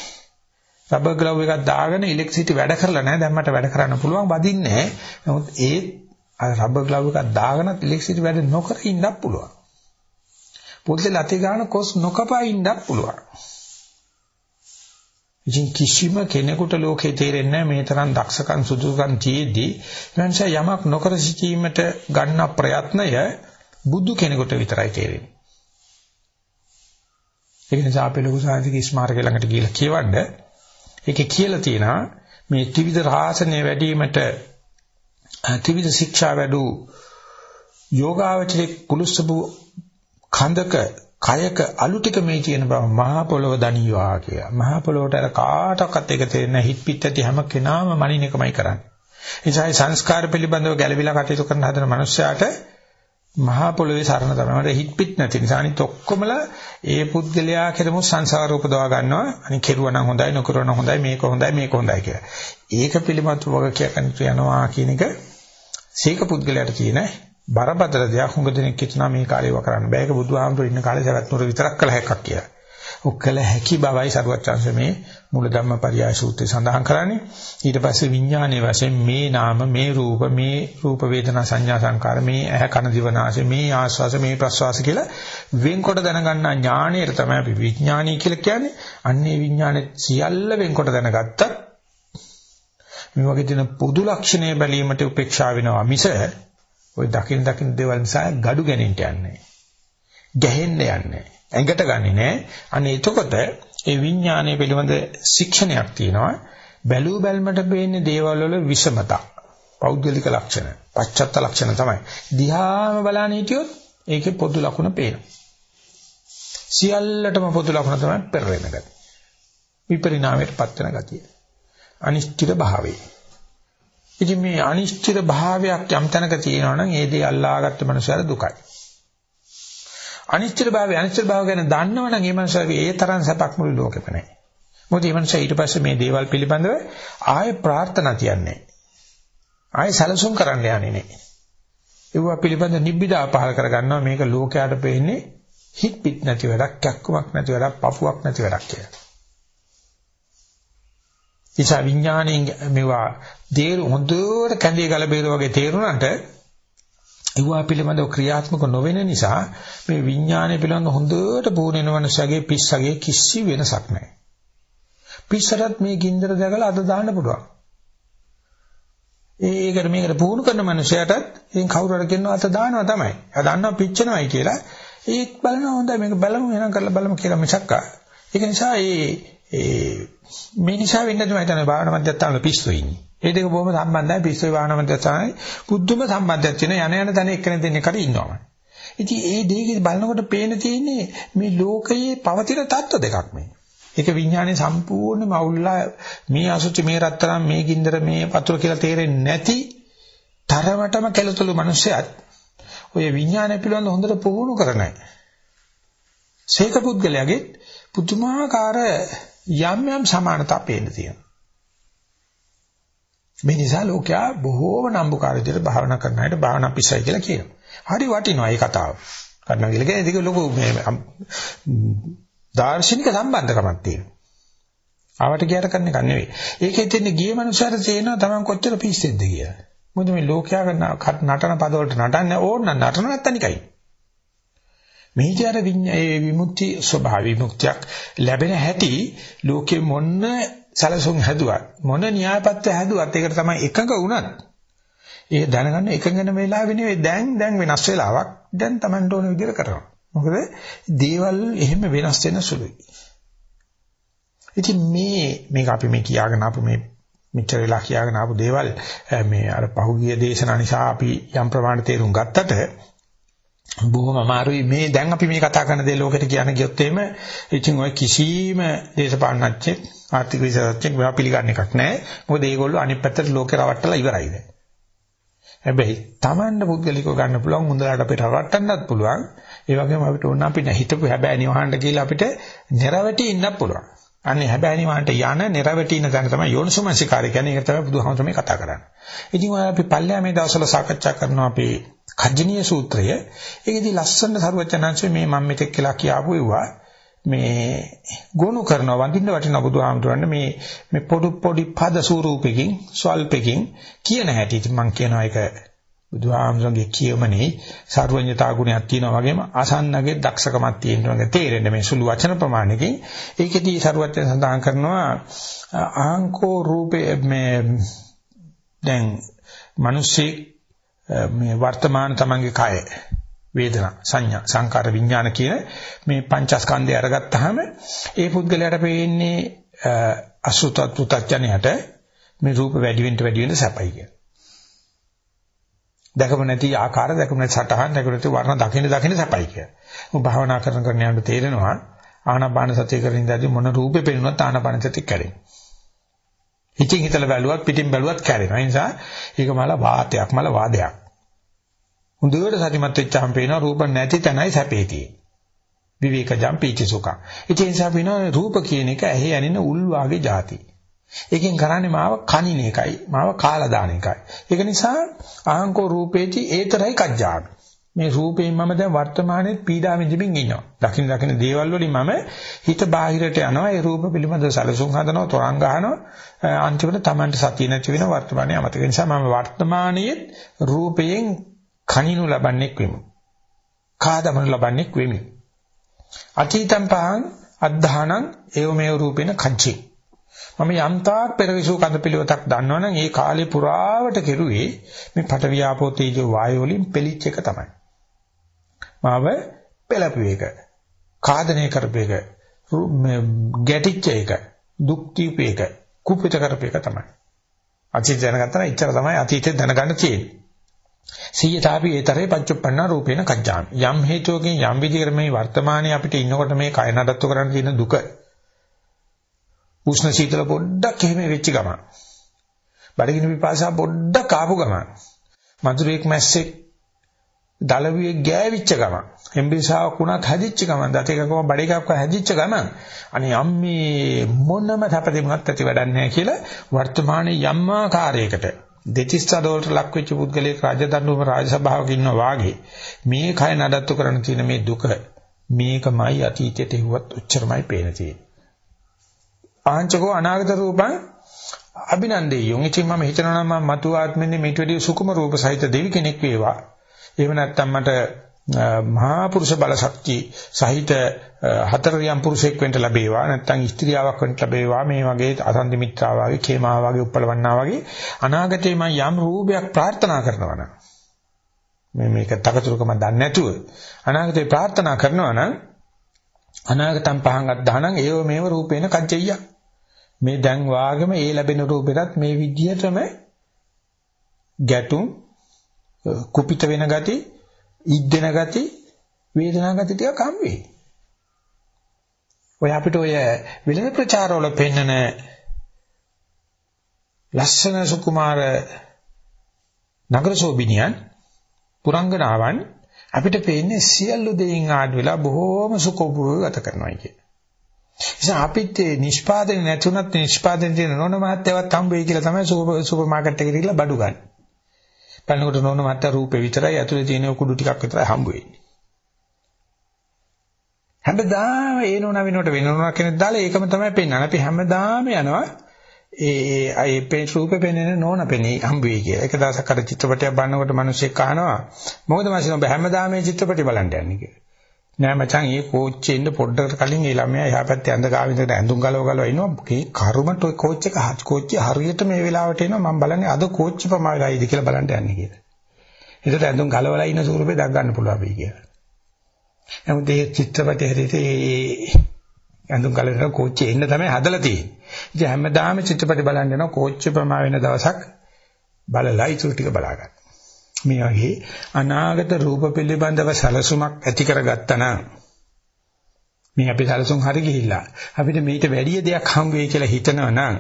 රබර් ග්ලව් එකක් දාගෙන ඉලෙක්ට්‍රිසිටි වැඩ කරලා නැහැ. දැන් මට වැඩ කරන්න පුළුවන් වදින්නේ නැහැ. නමුත් ඒ රබර් ග්ලව් එකක් දාගෙන ඉලෙක්ට්‍රිසිටි වැඩ නොකර ඉන්නත් පුළුවන්. පොල් තෙල් අතේ ගාන කොස් නොකපා ඉන්නත් පුළුවන්. ඉතින් කිසිම කෙනෙකුට ලෝකේ තේරෙන්නේ මේ තරම් දක්ෂකම් සුදුසුකම් තියේදී මනුෂ්‍ය යමක් නොකර සිටීමට ගන්න ප්‍රයත්නය බුදු කෙනෙකුට විතරයි තේරෙන්නේ. ඒ නිසා අපේ ලොකු සාහිත්‍ය ස්මාරකය ළඟට ගිහිල්ලා කියවන්න ඒකේ කියලා තියෙනවා මේ ත්‍රිවිධ රාසනය වැඩිවීමට ත්‍රිවිධ ශික්ෂා වැඩු යෝගාවචරේ කුලුස්සබු කන්දක කයක අලු ටික මේ තියෙන බව මහා පොළව දනිවා කියලා. මහා පොළොවට අර කාටවත් එක තේරෙන හිට පිට ඇති හැම කෙනාම මනින එකමයි කරන්නේ. එනිසා සංස්කාර පිළිබඳව ගැළවිලා කටයුතු කරන හදන මනුස්සයාට මහා පොළොවේ සරණ තමයි හිට පිට නැති නිසා අනිත් ඔක්කොමලා ඒ පුද්ගලයා කෙරෙමු සංසාර උපදවා ගන්නවා. අනිත් කෙරුවා නම් හොඳයි නොකරුවා නම් හොඳයි මේක හොඳයි මේක හොඳයි කියලා. ඒක පිළිබඳව වග කිය යනවා කියන එක සීක පුද්ගලයාට කියන බරපතල දෙයක් හුඟ දෙනෙක් හිතනවා මේ කාර්යව කරන්න බෑ. ඒක බුදුහාමුදුරු ඉන්න කාලේ සවැත් නුර විතරක් කළ හැක්කක් කියලා. උකල හැකි බවයි සරුවචාන්සේ මේ මූලධම්ම පරියාය සූත්‍රයේ සඳහන් කරන්නේ. ඊට පස්සේ විඥානයේ වශයෙන් මේ නාම මේ රූප මේ රූප වේදනා සංඥා සංකාර මේ ඇහ කන දිව නාසය මේ ආස්වාස මේ ප්‍රස්වාස කියලා වෙන්කොට දැනගන්නා ඥාණයට තමයි අපි විඥානීය කියලා කියන්නේ. අන්නේ විඥානේ සියල්ල වෙන්කොට දැනගත්තත් මේ වගේ තියෙන පොදු ලක්ෂණය බැලීමට උපේක්ෂා වෙනවා මිස ওই දකින් දකින් දේවල් නිසා gadu ගැනින්න යන්නේ. ගැහෙන්න යන්නේ. ඇඟට ගන්නේ නැහැ. අනේ එතකොට ඒ විඥානය පිළිබඳ ශික්ෂණයක් තියෙනවා. බැලූ බැල්මට පේන්නේ දේවල් වල විෂමතා. පෞද්ගලික ලක්ෂණ, පච්චත්ත ලක්ෂණ තමයි. දිහාම බලන්න හිටියොත් ඒකේ පොදු ලක්ෂණ පේනවා. සියල්ලටම පොදු ලක්ෂණ තමයි පෙරෙන ගතිය. විපරිණාමයට පත් වෙන ගතිය. අනිශ්චිත භාවය. ඉතින් මේ අනිශ්චිත භාවයක් යම් තැනක තියෙනවා නම් ඒ දේ අල්ලාගත්ත මනුස්සයර දුකයි. අනිශ්චිත භාවය අනිශ්චිත භාවය ගැන දන්නවනම් ඒ මනුස්සයා ඒ තරම් සැපක් මුළු ලෝකෙම නැහැ. මොකද මේ මනුස්සයා ඊට පස්සේ මේ දේවල් පිළිබඳව ආයෙ ප්‍රාර්ථනා තියන්නේ ආයෙ සැලසුම් කරන්න යන්නේ නැහැ. ඒවා පිළිබඳ නිබ්බිදා පහල කරගන්නවා මේක ලෝකයට පෙන්නේ හිත් පිට නැති වැඩක්, කැක්කමක් නැති වැඩක්, පපුවක් නැති වැඩක් කියලා. නිසා විඥාණයෙන් මේවා දේරු හොඳට කැඳේ ගල බේර වගේ තේරුණාට ඒවා පිළිබඳව ක්‍රියාත්මක නොවෙන නිසා මේ විඥානය පිළිබඳව හොඳට පුහුණු වෙන මනුස්සයගේ පිස්සගේ කිසි වෙනසක් නැහැ. පිස්සරත් මේ ගින්දර දැකලා අද දාන්න පුළුවන්. ඒකට මේකට පුහුණු කරන මනුස්සයටත් එයින් කවුරු හරි කියනවා අත දානවා තමයි. එයා දන්නවා පිච්චෙනවයි කියලා. ඒත් බලනවා හොඳයි මේක බලමු එනම් කරලා බලමු කියලා මිසක්කා. ඒක නිසා ඒ ඒ මේ නිසා වෙන්නේ තමයි තමයි භාවනා මධ්‍යස්ථාන පිස්සු ඉන්නේ. ඒ දෙක බොහොම සම්බන්ධයි පිස්සුයි භාවනා මධ්‍යස්ථානයි පුදුම සම්බන්ධයක් තියෙන යන යන තැන එක්කෙනෙක් දෙන්නේ කර ඉන්නවා. ඉතින් ඒ දෙකේ බලනකොට පේන තියෙන්නේ මේ ලෝකයේ පවතින தত্ত্ব දෙකක් මේ. ඒක විඥානේ සම්පූර්ණම අවුල්ලා මේ අසුචි මේ රත්තරන් මේ ගින්දර මේ වතුර කියලා තේරෙන්නේ නැති තරමටම කෙලතුළු මිනිස්සයත් ඔය විඥානය පිළිබඳ හොඳට පුහුණු කරන්නේ. සීක පුද්ගලයාගේ පුදුමාකාර යම් යම් සමානතා පේන්න තියෙනවා. මේ නිසා ලෝකයා බොහෝම නම්බුකාර විදිහට භාවනා කරන අයට භාවනා පිස්සයි කියලා කියනවා. හරි වටිනවා මේ කතාව. කරනවා කියලා කියන්නේ ඒක ලොකු මේ දාර්ශනික සම්බන්ධකමක් තියෙනවා. ආවට ගියට කරන එක නෙවෙයි. ඒකෙ තියෙන ගිය මනුස්සයර තේනවා Taman කොච්චර පිස්සෙද්ද කියලා. මොකද මේ ලෝකයා නටන පදවලට නටන්න ඕන නම් නටන නැත්තන් නිකයි. මේජාර විඤ්ඤායේ විමුක්ති ස්වභාව විමුක්තියක් ලැබෙන හැටි ලෝකෙ මොන්න සැලසුම් හැදුවත් මොන න්‍යායපත්‍ය හැදුවත් ඒකට තමයි එකඟ වුණත් ඒ දැනගන්න එකඟ වෙන වෙලාවෙ නෙවෙයි. දැන් දැන් වෙනස් වෙලාවක්. දැන් Tamanට ඕන විදිහට කරනවා. මොකද දේවල් එහෙම වෙනස් වෙන සුළුයි. ඉතින් මේ මේක අපි මේ කියාගෙන ආපු මේ මෙච්චර වෙලා කියාගෙන ආපු දේවල් මේ අර පහුගිය දේශනා නිසා අපි යම් ප්‍රමාණයට තේරුම් ගත්තට බොහොම අමාරුයි මේ දැන් අපි මේ කතා කරන දේ ලෝකෙට කියන්න ගියොත් එහෙම ඉතින් ඔය කිසිම දේශපාලනඥයෙක් ආර්ථික විශේෂඥයෙක් මේවා පිළිගන්න එකක් නැහැ. මොකද ඒගොල්ලෝ අනිත් පැත්තට ලෝකේ රවට්ටලා ඉවරයි දැන්. හැබැයි Tamanne පුද්ගලිකව ගන්න පුළුවන් හොඳට අපිට රවට්ටන්නත් පුළුවන්. ඒ වගේම අපිට ඕන අපි හිතපු හැබැයි නිවහන්න කියලා අපිට නිරවටි ඉන්නත් පුළුවන්. අනේ හැබැයි නිවහන්නට යන නිරවටි ඉන්න තැන තමයි යෝනිසෝමනසිකාරය කියන්නේ. ඒක තමයි බුදුහාමුදුරුවෝ මේ කතා කරන්නේ. ඉතින් ඔය අපි පල්ලෑ මේ දවස්වල සාකච්ඡා කරනවා අපි කජ්ජනීය සූත්‍රය. ඒකෙදි ලස්සන සරුවචනංශයේ මේ මම මෙතෙක් කියලා කියාපු ඒවා මේ ගොනු කරනවා වඳින්න වටින බුදුහාමුදුරන් මේ මේ පොඩු පොඩි පද ස්වරූපකින් ස්වල්පකින් කියන හැටි ඉතින් මම කියනවා ඒක බුදුහාමුදුරන්ගේ කියමනේ සර්වඥතා ගුණයක් තියෙනවා වගේම අසන්නගේ දක්ෂකමක් තියෙනවා තේරෙන්නේ මේ සුළු වචන ප්‍රමාණයකින් ඒකෙදී සර්වඥ සඳහන් කරනවා ආංකෝ රූපේ මේ දැන් මිනිස්සෙක් මේ වර්තමාන තමන්ගේ කය වේදනා සංඥා සංකාර විඥාන කියන මේ පංචස්කන්ධය අරගත්තාම ඒ පුද්ගලයාට පේන්නේ අසුතත් පුතඥයට මේ රූප වැඩි වෙන්න වැඩි වෙන්න සැපයි කියන. දැකම නැති ආකාර දැකම නැති සටහන් දැකම නැති වර්ණ දකින්න දකින්න සැපයි කියන. මොකද භාවනා කරන කරන යනකොට තේරෙනවා ආනාපාන සතිය කරන ඉඳදී මොන රූපේ පේනුවත් ආනාපාන සතිය කැරෙනවා. හිතින් හිතලා බැලුවත් පිටින් බැලුවත් කැරෙනවා. ඒ නිසා ඒක මල වාතයක් මල වාදයක්. හොඳට සතිමත් වෙච්චාම පේනවා රූප නැති තැනයි සැපේ තියෙන්නේ. විවේකජම් පීචසුඛ. ඒ නිසා පේනවා රූප කියන එක ඇහි ඇනින උල් වාගේ જાති. ඒකෙන් කරන්නේ මාව කනින එකයි මාව කාලා දාන එකයි. ඒක නිසා ආංකෝ රූපේටි ඒතරයි කජ්ජාමි. මේ රූපයෙන් මම දැන් වර්තමානයේ පීඩා විඳින්මින් ඉන්නවා. දකින්න දකින්න දේවල් වලින් මම හිත බාහිරට යනවා. ඒ රූප පිළිබඳ සැලසුම් හදනවා, තරංග ගන්නවා. අන්තිමට Tamanට සතිය නැති වෙන වර්තමානයේ අමතක නිසා මම වර්තමානයේ රූපයෙන් කනිනු ලබන්නේ වෙමි. කාදමන ලබන්නේ වෙමි. අතීතම් පහන් අද්ධානං ඒව මේ රූපේන කංචි. මම යම්තාක් පෙරවිසු කඳ පිළිවෙතක් දන්නවනම් ඒ කාලේ පුරාවට කෙරුවේ මේ පට වියාපෝ තේජෝ වායෝ වලින් පෙලිච්ච එක තමයි. මාව පෙළපු එක. කාදනය කරපු එක. ගැටිච්ච එක. දුක් දීප එක. කුපිත කරපු එක තමයි. අතීතය දැනගත්තා නම් ඉච්චර තමයි අතීතය දැනගන්න තියෙන්නේ. සීයතාපි ඒතරේ පච්චුප්පන්න රූපේන කච්චාමි. යම් හේතුවකින් යම් විදිහකට මේ වර්තමානයේ අපිට ඉන්නකොට මේ කය නඩත්තු කරන්න තියෙන දුක උෂ්ණ සීතල පොඩ්ඩක් එහෙම වෙච්ච ගමන්. බඩගිනි පිපාසා පොඩ්ඩක් ආපු ගමන්. මధుරේක් මැස්සෙක් දලවියේ ගෑවිච්ච ගමන්. හෙම්බිසාවක් වුණත් හැදිච්ච ගමන්. දත එකකම බඩ එකක්ව හැදිච්ච ගමන්. අනේ අම්මේ මොනම තපදෙමුණත් ඇති වැඩක් නැහැ කියලා වර්තමානයේ යම් ආකාරයකට දෙතිස් සදවලට ලක් වෙච්ච පුද්ගලයෙක් රාජදඬුවම රාජසභාවක ඉන්නවා වාගේ මේ කය නඩත්තු කරන තියෙන මේ දුක මේකමයි අතීතයට හිව්වත් උච්චරමයි පේන තියෙන්නේ. ආංචකෝ අනාගත රූපං අභිනන්දෙයුන්. ඉතින් මම හිතනවා නම් මම මතු ආත්මෙන්නේ මේට වැඩිය සුකුම රූප සහිත දෙවි කෙනෙක් වේවා. එහෙම නැත්නම් මට මහා පුරුෂ බල ශක්තිය සහිත හතරියම් පුරුෂෙක් වෙන්න ලැබේවා නැත්නම් ස්ත්‍රියාවක් වෙන්න ලැබේවා මේ වගේ අසන්දි මිත්‍රා වගේ කේමා වගේ උප්පලවන්නා වගේ අනාගතේ මම යම් රූපයක් ප්‍රාර්ථනා කරනවා නම් මේ මේක තකතුරුකම දන්නේ නැතුව අනාගතේ ප්‍රාර්ථනා කරනවා නම් අනාගතම් පහන් අද්දානං ඒව මේව රූපේන කච්චෙయ్య මේ දැන් වාගම ඒ ලැබෙන රූපෙටත් මේ විදිහටම ගැටුම් කුපිත වෙන ගති ඉද්දෙන ගති වේදනා ගති ටිකක් හම් වෙයි. ඔය අපිට ඔය විලද ප්‍රචාරවල පෙන්නන ලස්සන සුකුමාර නගරසෝබිනියන් පුරංගනාවන් අපිට පේන්නේ සියලු දෙයින් ආඩ් වෙලා බොහෝම සුඛෝපභෝග ගත කරනවා කිය. ඉතින් අපිත් නිෂ්පාදනය නැතුණත් නිෂ්පාදනය තියෙන නෝන මහත්තයවත් හම්බ වෙයි කියලා තමයි සුපර් මාකට් එකට ගිහලා බඩු ගන්න. බලනකොට නෝන මහත්තයා රූපේ විතරයි ඇතුලේ තියෙන කුඩු ටිකක් විතරයි හම්බ වෙන්නේ. හැමදාම ඒ නෝන වෙනකොට වෙන නෝන කෙනෙක් දාලා ඒකම තමයි පෙන්වන්නේ. අපි හැමදාම යනවා ඒ ඒ පේ රූපේ පෙන්වන නෝන පෙනී හම්බ වෙයි කියලා. එක දවසක් අර චිත්‍රපටයක් බලනකොට මිනිස්සෙක් අහනවා මොකද මාසින ඔබ හැමදාම මේ චිත්‍රපටි බලන්න යන්නේ කියලා. නෑ මචං මේ කෝච්චේ ඉන්න පොඩ්ඩකට කලින් ඒ ළමයා එහා පැත්තේ ඇඳ ගාව ඉඳලා ඇඳුම් ගලව ගලව ඉනවා. මේ කරුමට ඔය කෝච් එක කෝච්චිය හරියට මේ වෙලාවට එනවා මම බලන්නේ අද කෝච්චි ප්‍රමා වෙලායිද කියලා බලන්න යන්නේ කියලා. ඒකට ඇඳුම් ගලවලා ඉන්න ස්වරූපේ දක් ගන්න පුළුවන් වෙයි කියලා. නමුත් මේ චිත්‍රපටි හැටියට ඒ ඇඳුම් ගලවලා කෝච්චිය එන්න තමයි හදලා තියෙන්නේ. ඉතින් හැමදාම චිත්‍රපටි බලන්න යනවා කෝච්චි ප්‍රමා වෙන දවසක් බලලා ඉතුරු ටික බලා ගන්න. මේ වගේ අනාගත රූප පිළිබඳව සැලසුමක් ඇති කරගත්තා නම් මේ අපි සැලසුම් හරි ගිහිල්ලා අපිට මේට වැඩි දෙයක් හම් වෙයි කියලා හිතනවා නම්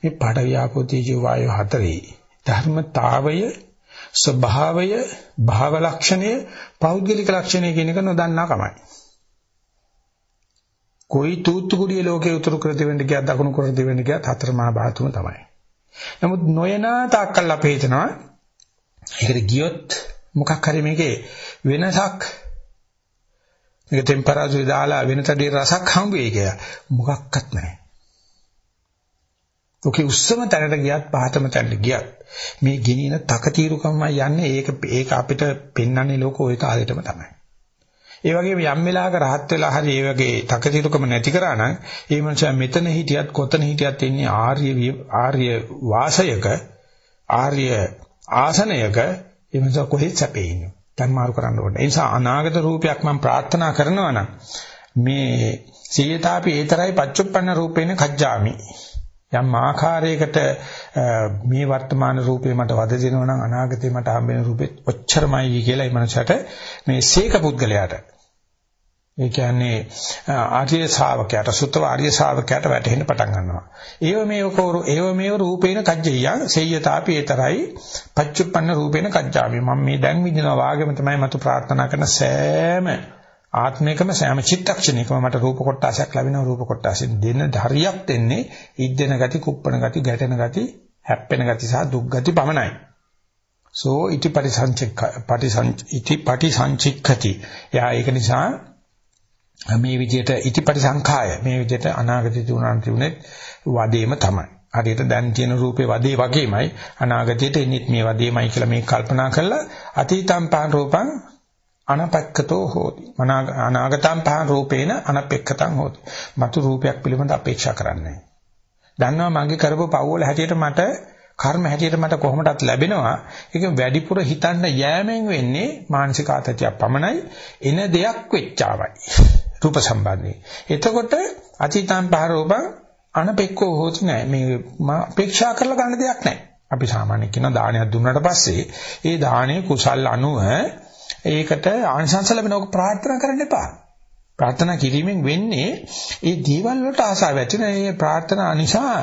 මේ පඩවියාපෝ තේජෝ වායෝ හතරේ ධර්මතාවය ස්වභාවය භාව ලක්ෂණය පෞද්ගලික ලක්ෂණය කියන එක නොදන්නා කමයි. કોઈ තූත්තු කුඩිය ලෝකේ උතුරු කර දෙවෙන්න ගියා දකුණු කර දෙවෙන්න ගියා හතර මහා බාතුම තමයි. නමුත් නොයනා තාක්කල් අපේ හිතනවා ඒකට ගියොත් මොකක් හරි මේකේ වෙනසක් මේක ටෙම්පරේචර් දාලා වෙනතදී රසක් හම්බ වෙයි කියලා මොකක්වත් නැහැ. ඔකේ උස්සම තැනට ගියත් පහතම තැනට ගියත් මේ ගිනින තකතිරුකමයි යන්නේ ඒක ඒක අපිට පෙන්වන්නේ ලෝක ওই කාලෙටම තමයි. ඒ වගේම යම් වෙලාවක rahat වෙලා හරි ඒ වගේ තකතිරුකම නැති කරා නම් ඒ මනුස්සයා මෙතන හිටියත් කොතන හිටියත් ඉන්නේ ආර්ය ආර්ය වාසයක ආර්ය ආසනයක ඒ නිසා කොහෙත් සැපේ ඉන්නේ. දැන් මාරු කරන්න ඕනේ. ඒ නිසා අනාගත රූපයක් මම ප්‍රාර්ථනා කරනවා නම් මේ සියතාපි ඒතරයි පච්චුප්පන්න රූපේන කජ්ජාමි. යම් ආකාරයකට මේ වර්තමාන රූපේ මට වද දෙනවා නම් අනාගතේ මට හම්බෙන රූපෙත් ඔච්චරමයි කියලා ඒ මනසට මේ සීක පුද්ගලයාට ඒ කියන්නේ ආර්ය ශාවකයාට සුත්තව ආර්ය ශාවකයාට වැටහෙන්න පටන් ගන්නවා. ඒව මේව කෝරු ඒව මේව රූපේන කජ්ජිය සේයතාපි ඒතරයි පච්චුප්පන්න රූපේන කජ්ජාමි. මම මේ දැන් විඳිනවා වාගේම තමයි මතු ප්‍රාර්ථනා කරන සෑම ආත්මිකම සෑම චිත්තක්ෂණයකම මට රූප කොටාසයක් ලැබෙනවා රූප කොටාසෙන් දෙන ධරියක් දෙන්නේ ඉද්දෙන ගති, කුප්පන ගති, ගැටෙන ගති, හැප්පෙන ගති සහ දුක් ගති පමණයි. සෝ ඉති පරිසංචික පරිසංච ඉති පටිසංචික්ඛති. යා ඒක නිසා මේ විදිහට ඉති පරිසංඛාය මේ විදිහට අනාගතේ තුනන් තිබුණේ වදේම තමයි. හරියට දැන් තියෙන රූපේ වදේ වගේමයි අනාගතයට එන්නේ මේ වදේමයි කියලා මේ කල්පනා කරලා අතීතම් පාන් රූපං අනපක්කතෝ හෝති. අනාගතම් පාන් රූපේන අනපෙක්කතං හෝති. මතු රූපයක් පිළිබඳ අපේක්ෂා කරන්නේ දන්නවා මගේ කරපු පව්වල හැටියට මට කර්ම හැටියට මට කොහොමදත් ලැබෙනවා. ඒක වැඩිපුර හිතන්න යෑමෙන් වෙන්නේ මානසික ආතතියක් පමණයි. එන දෙයක් වෙච්චාවයි. රූප සම්බන්ධයි. එතකොට අතීතම් පහරෝපං අනපෙක්කෝ හොත් නෑ. මේ අපේක්ෂා කරලා ගන්න දෙයක් නෑ. අපි සාමාන්‍ය කියන දානයක් දුන්නාට පස්සේ ඒ දානේ කුසල් අනුව ඒකට ආනිසංස ලැබෙනවක ප්‍රාර්ථනා කරන්න එපා. ප්‍රාර්ථනා කිරීමෙන් වෙන්නේ ඒ දේවල් වලට ආසාව ඇති වෙන ඒ ප්‍රාර්ථනා නිසා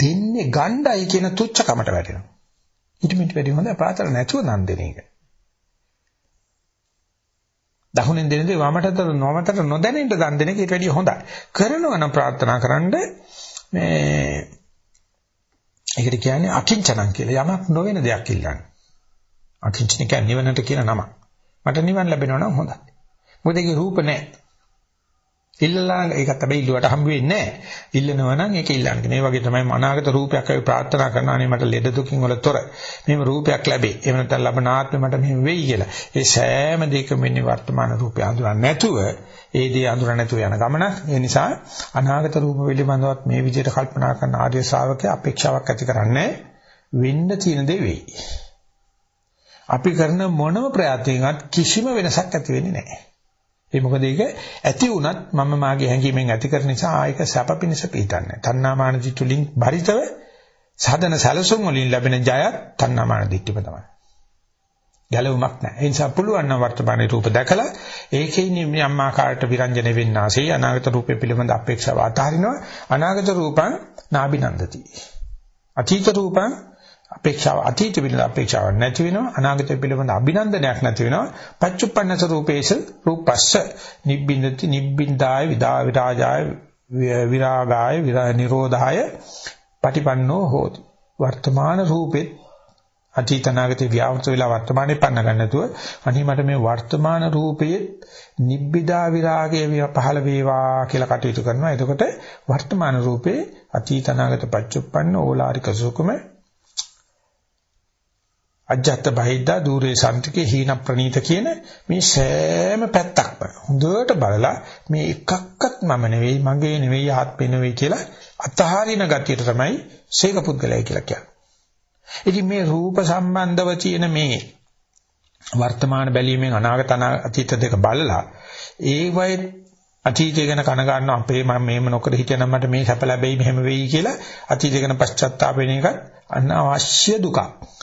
දෙන්නේ ගණ්ඩයි කියන තුච්චකමට වැටෙනවා. ඊට මිට වැඩි හොඳ ප්‍රාර්ථනා නැතුව දන් දෙන එක. දහුනෙන් දෙන දේ වමටට නොමතට නොදැනෙන්න දන් දෙන එක ඊට වැඩිය හොඳයි. කරනවා නම් ප්‍රාර්ථනා කරන්න මේ ඒකට කියන්නේ අකිංචනං කියලා යමක් නොවන දෙයක් ඉල්ලන්නේ. අකිංචන කියන්නේ නිවනට කියන නම. මට නිවන් ලැබෙනවා නම් හොඳයි. මොකද ඒකේ රූප නැහැ. ඉල්ලලා ඒකත් හැබැයි ඉල්ලුවට හම්බ වෙන්නේ නැහැ. ඉල්ලනවා නම් ඒක ඉල්ලන්නේ. මේ වගේ තමයි අනාගත රූපයක් අපි ප්‍රාර්ථනා කරනවා නේ මට ලෙඩ දුකින් වල තොර. මෙහෙම රූපයක් ලැබේ. එහෙම නැත්නම් ලබන ආත්මෙ මට මෙහෙම වෙයි කියලා. ඒ සෑම දෙයකම වෙන්නේ වර්තමාන රූපය අඳුරන්නේ නැතුව, ඒ දේ අඳුරන්නේ නැතුව යන ගමනක්. ඒ නිසා අනාගත රූප පිළිබඳවත් මේ විදිහට කල්පනා කරන ආර්ය ශ්‍රාවකයා අපේක්ෂාවක් ඇති කරන්නේ වෙන්න තියෙන දේ වෙයි. අපි කරන මොනම ප්‍රයත්නයකට කිසිම වෙනසක් ඇති වෙන්නේ නැහැ. ඒ මොකද ඒක ඇති වුණත් මම මාගේ හැඟීමෙන් ඇති කරන නිසා ආයක සැප පිණිස පිටන්නේ. තණ්හාමාන දිට්ඨුලින් බරිතව සාධන සැලසුම් වලින් ලැබෙන ජයත් තණ්හාමාන දිට්ඨිම තමයි. ගැලවුමක් නැහැ. ඒ නිසා පුළුවන් නම් වර්තමානයේ රූප දැකලා ඒකේ ඉන්නේ යම් ආකාරයට විරංජන වෙන්නාසේ අනාගත රූපේ පිළිබඳ අපේක්ෂාව අතහරිනවා. අනාගත රූපං නාබිනන්දති. අතීත රූපං අපේක්ෂාව අතීත පිළිබඳ අපේක්ෂාවක් නැති වෙනවා අනාගත පිළිබඳ අභිනන්දනයක් නැති වෙනවා. පච්චුප්පන්නස රූපේස රූපස්ස. නිබ්බින්දති නිබ්බින්දාය විදා විරාජාය විරාගාය විරා නිරෝධාය පටිපන්නෝ හෝති. වර්තමාන රූපෙත් අතීත අනාගතේ ව්‍යාවෘත වෙලා වර්තමානයේ පන්න ගන්න නැතුව අනේ මට මේ වර්තමාන රූපයේ නිබ්බිදා විරාගයේ පහළ වේවා කියලා කටයුතු කරනවා. එතකොට වර්තමාන රූපේ අතීත අනාගත පච්චුප්පන්න ඕලාරික සුකුම අජත්ත බහිද්දා দূරේ සම්තිකේ හීන ප්‍රනීත කියන මේ සෑම පැත්තක්ම හොඳට බලලා මේ එකක්වත් මම නෙවෙයි මගේ නෙවෙයි ආත්මෙ නෙවෙයි කියලා අතහරින ගතියට තමයි සීක පුද්ගලයි කියලා කියන්නේ. ඉතින් මේ රූප සම්බන්ධව තියෙන මේ වර්තමාන බැලීමෙන් අනාගත අතීත දෙක බලලා ඒ වගේ අතීතය ගැන කන ගන්නවා. අපේ මම මේම නොකර හිටියනම් මට මේ සැප ලැබෙයි මෙහෙම වෙයි කියලා අතීතය ගැන පශ්චාත්තාප වෙන එකත් අනවශ්‍ය දුකක්.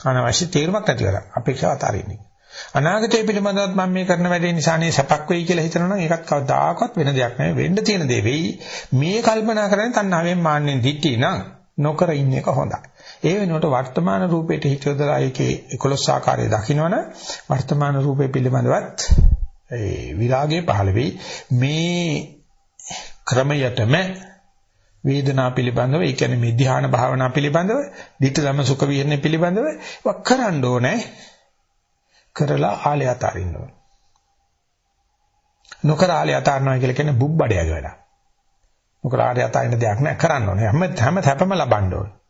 අනවශ්‍ය තේරුමක් ඇති කරා අපේක්ෂාව අතාරින්නේ. අනාගතය පිළිබඳවත් මම මේ කරන වැඩේ නිසානේ සැපක් වෙයි කියලා හිතනවනම් ඒකත් කවදාකවත් වෙන දෙයක් නෙවෙයි. වෙන්න තියෙන දේ වෙයි. මේ කල්පනා කරන්නේ තණ්හාවෙන් මාන්නෙන් දිටි නම් නොකර ඉන්න එක හොඳයි. ඒ වෙනුවට වර්තමාන රූපයට හිත යොදලා ඒකේ 11 ආකාරය දකින්නවනම් වර්තමාන රූපය පිළිබඳවත් ඒ විරාගය පහළ වෙයි. මේ ක්‍රමයටම වේදනා පිළිබඳව ඒ කියන්නේ මේ ධ්‍යාන භාවනා පිළිබඳව ධිට ධම සුඛ විහරණය පිළිබඳව වක් කරන්න ඕනේ. කරලා ආලය අතාරින්න ඕනේ. නොකර ආලය අතාරනවා කියලා කියන්නේ බුබ්බඩයගේ වැඩ නොකර ආලය අතාරින්න දෙයක් නෑ කරන්න ඕනේ. හැම හැම තැපම ලබන්න ඕනේ.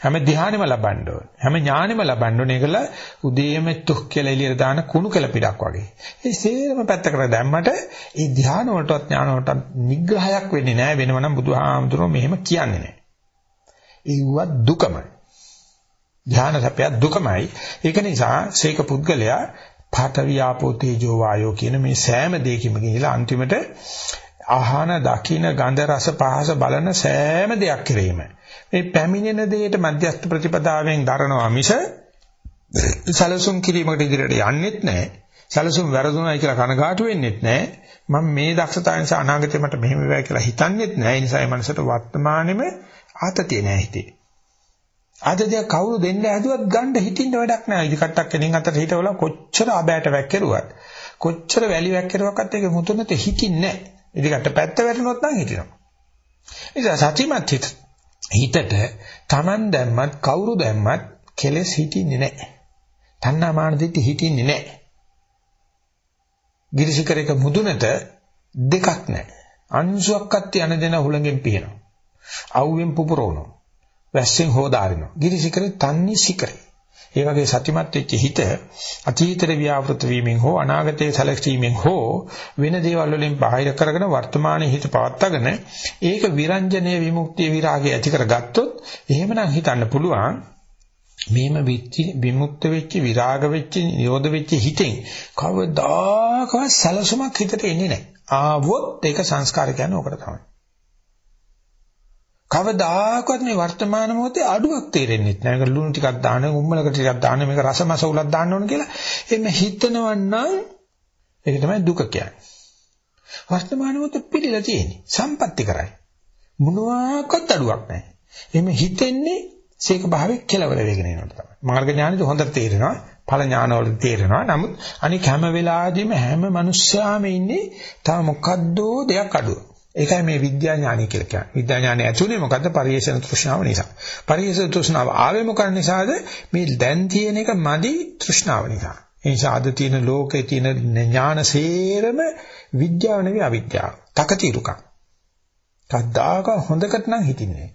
හැම ධ්‍යානෙම ලබන්න ඕන. හැම ඥානෙම ලබන්න ඕන. ඒකල උදේම තුක් කියලා එළියට දාන කුණු කෙල පිටක් වගේ. ඒ සේරම පැත්තකට දැම්මට ඒ ධ්‍යාන වලටවත් ඥාන වලටත් නිග්‍රහයක් වෙන්නේ නැහැ. වෙනවනම් බුදුහාමුදුරුවෝ මෙහෙම කියන්නේ නැහැ. ඒවත් දුකමයි. ධ්‍යාන සැපය දුකමයි. ඒක නිසා සීක පුද්ගලයා පාඨවියාපෝ තේජෝ වායෝ කියන මේ සෑම දෙයකින්ම ගිහිලා අන්තිමට ආහන දකින ගන්ධ රස පහස බලන සෑම දෙයක් කෙරෙහිම මේ පැමිණෙන දෙයට මධ්‍යස්ථ ප්‍රතිපදාවෙන් දරනවා මිස සලසුම් කිරීමකට ඉදිරියට යන්නෙත් නැහැ. සලසුම් වැරදුනායි කියලා කනගාටු වෙන්නෙත් නැහැ. මම මේ දක්ෂතාවය නිසා අනාගතේ මට මෙහෙම වෙයි කියලා හිතන්නෙත් නැහැ. ඒ නිසා මේ මනසට වර්තමානෙම ආතතිය නැහැ හිතේ. ආතතිය කවුරු දෙන්න හැදුවත් ගන්න හිතින්න වැඩක් නැහැ. ඉදි කට්ටක් කෙනින් අතට හිටවලා කොච්චර අබෑට වැක්කිරුවත් කොච්චර වැලි වැක්කිරුවක්වත් ඒක මුතුනට හිතින්නේ නැහැ. ඉදි කට්ට පැත්ත වැටුනොත් නම් හිටිනවා. ඒ නිසා සතිමත් හිත හිතට Taman දැම්මත් කවුරු දැම්මත් කෙලෙස් හිටින්නේ නැහැ. තණ්හා මාන දිටි හිටින්නේ නැහැ. ගිරිසිකරයක මුදුනට දෙකක් නැහැ. අංශුවක්වත් යන දෙන හුලඟෙන් පියනවා. අවුවෙන් පුපුරවනවා. වැස්සෙන් හොදාරිනවා. ගිරිසිකරේ තන්නේ සිකරේ. ඒ වගේ සතිමත් වෙච්ච හිත අතීතේ ව්‍යාපෘත වීමෙන් හෝ අනාගතයේ සැලකීමෙන් හෝ වෙන දේවල් වලින් බාහිර කරගෙන වර්තමානයේ හිත පවත්වාගෙන ඒක විරංජනීය විමුක්තිය විරාගය ඇති කරගත්තොත් එහෙමනම් හිතන්න පුළුවන් මේම විච්චි විමුක්ත වෙච්ච විරාග වෙච්ච නිරෝධ වෙච්ච හිතෙන් කවදාකවත් සලසුමක් හිතට එන්නේ නැහැ. ආවොත් ඒක සංස්කාර කියන්නේ ඕකට තමයි. කවදාකවත් මේ වර්තමාන මොහොතේ අඩුවක් තේරෙන්නේ නැහැ. මේක ලුණු ටිකක් දාන්න, උම්මලක ටිකක් දාන්න, මේක රසමස උලක් දාන්න ඕන කියලා. එimhe හිතනවන්නම් ඒක තමයි දුක කියන්නේ. වර්තමාන මොහොතේ පිළිලා තියෙන්නේ. සම්පත්‍ති කරයි. මොනවාක්වත් අඩුවක් නැහැ. එimhe හිතෙන්නේ සීක භාවයේ කෙලවර වෙගෙන යනවා තමයි. මාර්ග ඥානෙද හොඳට තේරෙනවා. ඵල ඥානවල තේරෙනවා. නමුත් අනික හැම වෙලාවෙදීම හැම මිනිස්සයාම ඉන්නේ තව මොකද්දෝ දෙයක් අඩුව. ඒකයි මේ විද්‍යා ඥානය කියලා කියන්නේ. විද්‍යා ඥානය ඇතුලේ මොකද්ද? පරිේශන තෘෂ්ණාව නිසා. පරිේශන තෘෂ්ණාව ආවේ මොකක් නිසාද? මේ දැන් තියෙන එක මදි තෘෂ්ණාව නිසා. ඒ නිසා අද තියෙන ලෝකේ තියෙන ඥාන සේරම විද්‍යාව නෙවෙයි අවිද්‍යාව. තකතිරුකම්. කද්දාක හොඳකට නම් හිතින්නේ.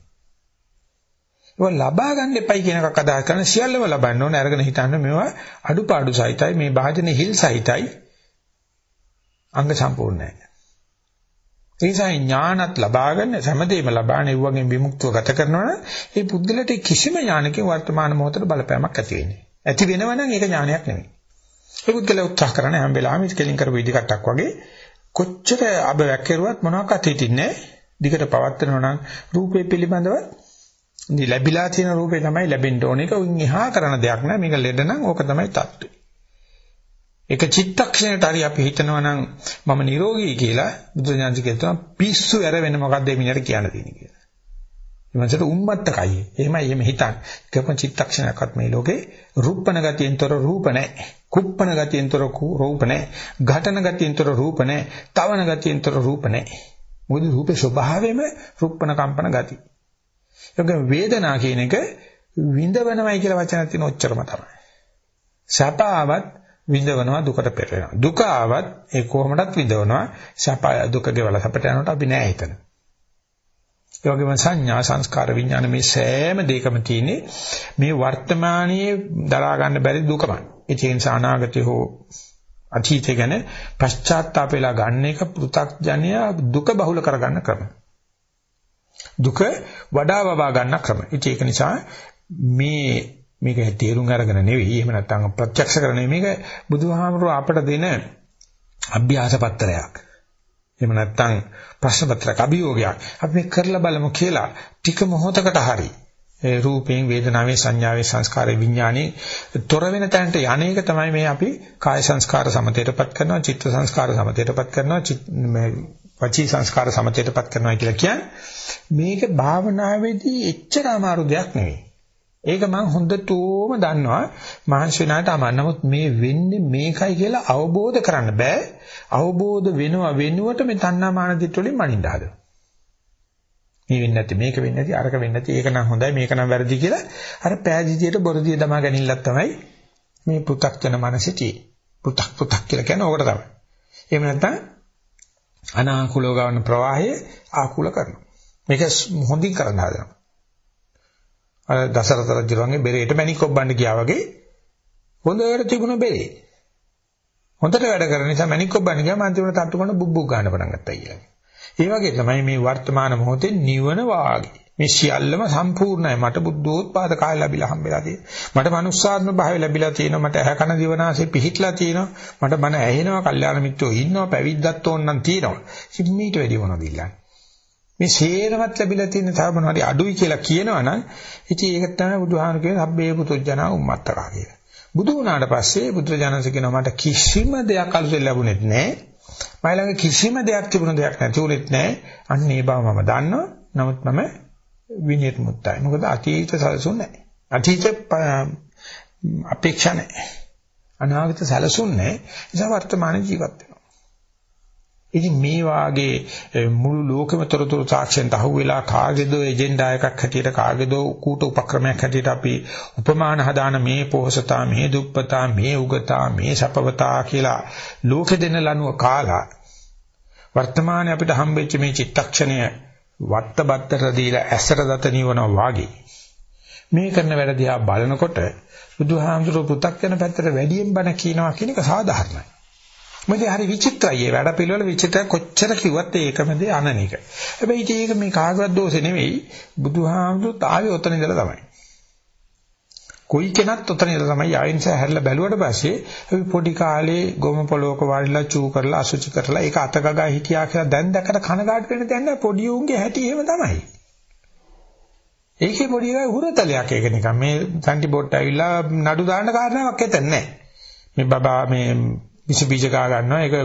ඒක ලබා ගන්න එපයි කියන එකක් අදහස් කරන සියල්ලම ලබන්න ඕනේ අරගෙන හිතන්න මේවා අඩුපාඩු සහිතයි මේ භාජනේ හිල් සහිතයි අංග සම්පූර්ණ නැහැ. ඒ නිසා ඥානත් ලබාගෙන සමදේම ලබාන ඒ වගේ විමුක්තිය ගත කරනවනම් ඒ පුද්ගලට කිසිම ඥානකින් වර්තමාන මොහොතේ බලපෑමක් ඇති වෙන්නේ. ඇති වෙනවනම් ඒක ඥානයක් නෙමෙයි. ඒ පුද්ගලයා උත්සාහ කරන හැම වෙලාවෙම ඉස්කෙලින් කරපු ඉදිකටක් වගේ කොච්චර අබවැක් කරුවත් මොනවාක්වත් හිතින්නේ දිගට පවත්වනවා නම් රූපේ පිළිබඳව ලැබිලා තියෙන රූපේ තමයි ලැබෙන්න ඕන එක උන් එහා කරන දෙයක් නෑ මේක ලෙඩ නම් ඕක තමයි தත්ත්වය එක චිත්තක්ෂණයට හරි අපි හිතනවා නම් මම නිරෝගී කියලා බුදුරජාණන් කියනවා පිස්සු ඇර වෙන මොකද්ද මේ මිනිහට කියන්න තියෙන්නේ කියලා. එමන්සට උම්මත්තකයි. එහෙමයි එහෙම හිතන්න. කපන චිත්තක්ෂණයක්වත් මේ ලෝකේ රූපණ ගතියෙන්තර රූප නැහැ. කුප්පණ ගතියෙන්තර රූප නැහැ. ඝටන ගතියෙන්තර රූප නැහැ. තවන ගතියෙන්තර රූප නැහැ. මොකද රූපේ ස්වභාවයම රූපණ කම්පන ගතිය. ඒක වේදනා කියන එක විඳවනවයි කියලා වචනක් තියෙන ඔච්චරම තමයි. සැපාවත් විඳවනවා දුකට පෙරෙනවා. දුක ආවත් ඒ කොහොමදත් විඳවනවා. සැප දුක ගෙවලා සැපට යනකොට අපි නෑ හිතන. ඒ වගේම සංඥා සංස්කාර විඥාන මේ සෑම දෙයකම තියෙන්නේ මේ වර්තමානයේ දරා ගන්න බැරි දුකමයි. ඒ නිසා අනාගතය හෝ අතීතය ගැන පශ්චාත්තාප වෙලා ගන්න එක පෘ탁ජනය දුක බහුල කරගන්න ක්‍රමයි. දුක වඩා වවා ගන්න ක්‍රම. ඒක නිසා මේ මේක තේරුම් අරගෙන නෙවෙයි එහෙම නැත්නම් ප්‍රත්‍යක්ෂ කරන්නේ මේක බුදුහාමුදුරුව අපට දෙන අභ්‍යාස පත්‍රයක්. එහෙම නැත්නම් ප්‍රශ්න පත්‍රයක් අභියෝගයක්. අපි මේ කරලා බලමු කියලා ටික මොහොතකට හරි ඒ රූපයෙන් වේදනාවේ සංඥාවේ සංස්කාරේ විඥානේ තොර වෙන තැනට යන්නේක තමයි මේ අපි කාය සංස්කාර සමතේටපත් කරනවා චිත්ත සංස්කාර සමතේටපත් කරනවා වචී සංස්කාර සමතේටපත් කරනවා කියලා කියන්නේ මේක භාවනාවේදී එච්චර අමාරු දෙයක් නෙවෙයි. ඒක මම හොඳටම දන්නවා මහන්සි වෙනාට අමන්න. නමුත් මේ වෙන්නේ මේකයි කියලා අවබෝධ කරන්න බෑ. අවබෝධ වෙනවා වෙනුවට මේ තණ්හා මාන දිට්ඨිය මනින්න හදනවා. මේ වෙන්නේ නැති මේක වෙන්නේ නැති අරක වෙන්නේ නැති ඒක නම් හොඳයි මේක නම් වැරදි කියලා අර පෑදිතියට බොරදිය දමා ගැනීමක් තමයි මේ පෘ탁ජන මනසිතී. පෘ탁 පෘ탁 කියලා කියන්නේ ඕකට තමයි. එහෙම නැත්නම් අනාකූලව ගන්න ප්‍රවාහය ආකූල කරනවා. මේක හොඳින් කරන්න හදනවා. අර දසරත රජුගේ බෙරේට මැණික් ඔබ්බන්න ගියා වගේ හොඳට තිබුණ බෙරේ. හොඳට වැඩ කරන නිසා මැණික් ඔබ්බන්න ගියාම අන්තිමට තට්ටු කරන බුබ්බුක් ගන්න පටන් ගත්තා කියලා. ඒ වගේ තමයි මේ වර්තමාන මොහොතේ නිවන වාගේ. මේ සියල්ලම සම්පූර්ණයි. මට බුද්ධෝත්පාද කාය ලැබිලා හම්බෙලා තියෙනවා. මට මනුස්සාත්ම භාවය ලැබිලා තියෙනවා. මට ඇහැ කන දිවනාසය පිහිట్లా තියෙනවා. මට මන ඇහෙනවා. කල්යාණ මිත්‍රෝ ඉන්නවා. පැවිද්දත් ඕනනම් තියෙනවා. ඉතින් මීට වැඩි මොනවද ඉල්ලන්නේ? මේ සේරමත් ලැබිලා තියෙන තව මොනවද අඩුයි කියලා කියනවනම් ඉතින් ඒක තමයි බුදුහාම කියන්නේ සබ්බේ පුතුජනා උම්මත්තකා කියලා. බුදු වුණාට පස්සේ බුදුරජාණන්සේ කියනවා මට කිසිම දෙයක් අලුතෙන් ලැබුණෙත් නැහැ. මයි ළඟ කිසිම දෙයක් තිබුණ දෙයක් නැති උනේත් නැහැ. අන්න ඒ බව මම දන්නවා. නමුත් මම විනිර්මුක්තයි. මොකද අතීත සැලසුම් නැහැ. අතීත අපේක්ෂා නැහැ. අනාගත සැලසුම් නැහැ. නිසා වර්තමාන ජීවත් වෙනවා. ඉතින් මේ වාගේ මුළු ලෝකෙම තොරතුරු තාක්ෂණයට අහුවෙලා කාගේදෝ එජෙන්ඩා එකක් හැටියට කාගේදෝ කූට උපක්‍රමයක් හැටියට අපි උපමාන හදාන මේ පොහසතා මේ දුප්පතා මේ උගතා මේ සපවතා කියලා ලෝකෙ දෙන ලනුව කාලා වර්තමානයේ අපිට හම්බෙච්ච මේ චිත්තක්ෂණය වත්තබත්තර දීලා ඇසට දත නිවනවා වාගේ. මේ කරන වැඩ දිහා බලනකොට බුදුහාමුදුරුවෝ පු탁 යන පැත්තට වැඩියෙන් බණ කියනවා කියන එක සාධාරණයි. මොකද හරි විචිත්‍රයි. ඒ වැඩ පිළිවෙල විචිත්‍ර කොච්චර කිව්වත් ඒකම දේ අනන එක. හැබැයි ඒක මේ කාගවත් දෝෂේ නෙවෙයි. බුදුහාමුදුරුත් ආවේ ඔතන ඉඳලා තමයි. කොයි කෙනත් ඔතන ඉඳලා තමයි ආයෙ නිසා හැරිලා බැලුවට පස්සේ අපි පොඩි කාලේ ගොම පොලෝක වාඩිලා චූ කරලා අසුචි කරලා ඒක අතගගා හිටියා කියලා දැන් දැකලා කනගාටු වෙන දෙයක් නෑ පොඩි උන්ගේ හැටි එහෙම තමයි. ඒකේ පොඩි එකයි හුරතලයක් ඒක නිකන් මේ සන්ටි බෝට් ඇවිල්ලා නඩු දාන්න කාරණාවක් එතන නෑ. මේ බබා මේ විස බීජ ගා ගන්නවා ඒක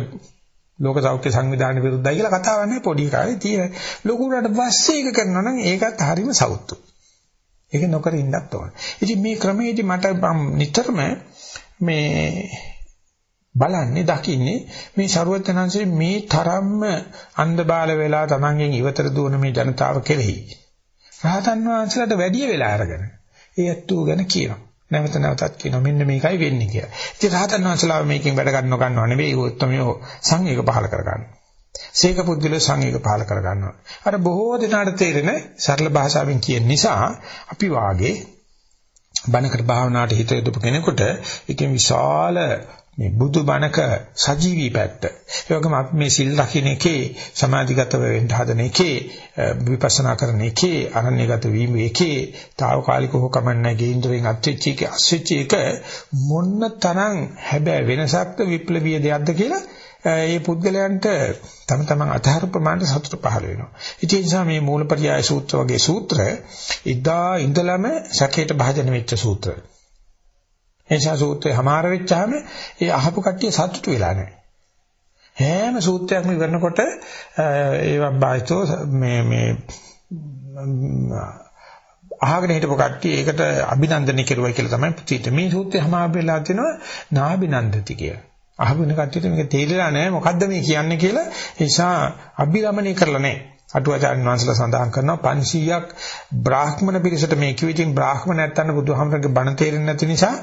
ලෝක සෞඛ්‍ය සංවිධානය විරුද්ධයි කියලා කතාවක් නෑ පොඩි කාලේ තියෙන ලොකුරට පස්සේ ඒක කරනවා නම් ඒකත් හරීම සෞතු. ඒක නොකර ඉන්නත් ඕන. ඉතින් මේ ක්‍රමයේදී මට නිතරම මේ බලන්නේ දකින්නේ මේ ਸਰුවචනංශයේ මේ තරම්ම අන්ධබාල වෙලා තමන්ගෙන් ඉවතර දුවන මේ ජනතාව කෙරෙහි රහතන් වහන්සේලාට වැඩි වෙලා අරගෙන ඒ ඇත්තෝ ගැන කියනවා. නැවත නැවතත් කියනවා මෙන්න මේකයි වෙන්නේ කියලා. ඉතින් රහතන් වහන්සේලා මේකෙන් වැඩ ගන්නව ගන්නව නෙවෙයි උත්තමයෝ සංවේග පහල කර ගන්නවා. සීක පුද්ගලයෝ සංවේග පහල කර ගන්නවා. අර බොහෝ දිනාට තේරෙන සරල භාෂාවෙන් කියන නිසා අපි වාගේ බණකට භාවනාවට හිත යොදපු කෙනෙකුට ඒකෙන් විශාල මේ බුදු බණක සජීවී පැත්ත. ඒ වගේම අපි මේ සිල් රකින්න එකේ සමාධිගත වෙන්න හදන එකේ විපස්සනා කරන එකේ අනන්‍යගත වීම එකේ తాවකාලිකව කමන්නේ ගේන්ද්‍රයෙන් අත්‍විච්ච එක අස්විච්ච එක මොන්න තරම් හැබැයි වෙනසක්ද විප්ලවීය දෙයක්ද කියලා ඒ පුද්ගලයන්ට තම තමන් අතහර ප්‍රමාණයට සතුට පහළ වෙනවා. ඉතින් ඒ නිසා මේ මූලපරියාය සූත්‍ර වගේ සූත්‍ර ඉදා ඉඳලම සැකයට භාජන වෙච්ච සූත්‍ර. එනිසා සූත්‍රය හමාර වෙච්චාම ඒ අහපු කට්ටිය සතුටු වෙලා නැහැ. හැම සූත්‍රයක්ම ඉවරනකොට ඒවා බාහිතෝ මේ මේ අහගෙන හිටපු කට්ටිය ඒකට අභිනන්දනය කෙරුවයි කියලා තමයි පුතීට මේ සූත්‍රය හමාර වෙලා තිනවා නාබිනන්දති කියලා. අහගෙන කට්ටියට මේක තේරෙලා නැහැ මොකද්ද මේ කියන්නේ කියලා ඒ නිසා අභිරමණය කරලා නැහැ. අටුවාචාර්ය වංශලා සඳහන් කරනවා 500ක් බ්‍රාහ්මණ පිරිසට මේ කිව්ව ඉතින් බ්‍රාහ්මණ නැත්තන්න බුදුහාමරගේ බණ තේරෙන්නේ නැති නිසා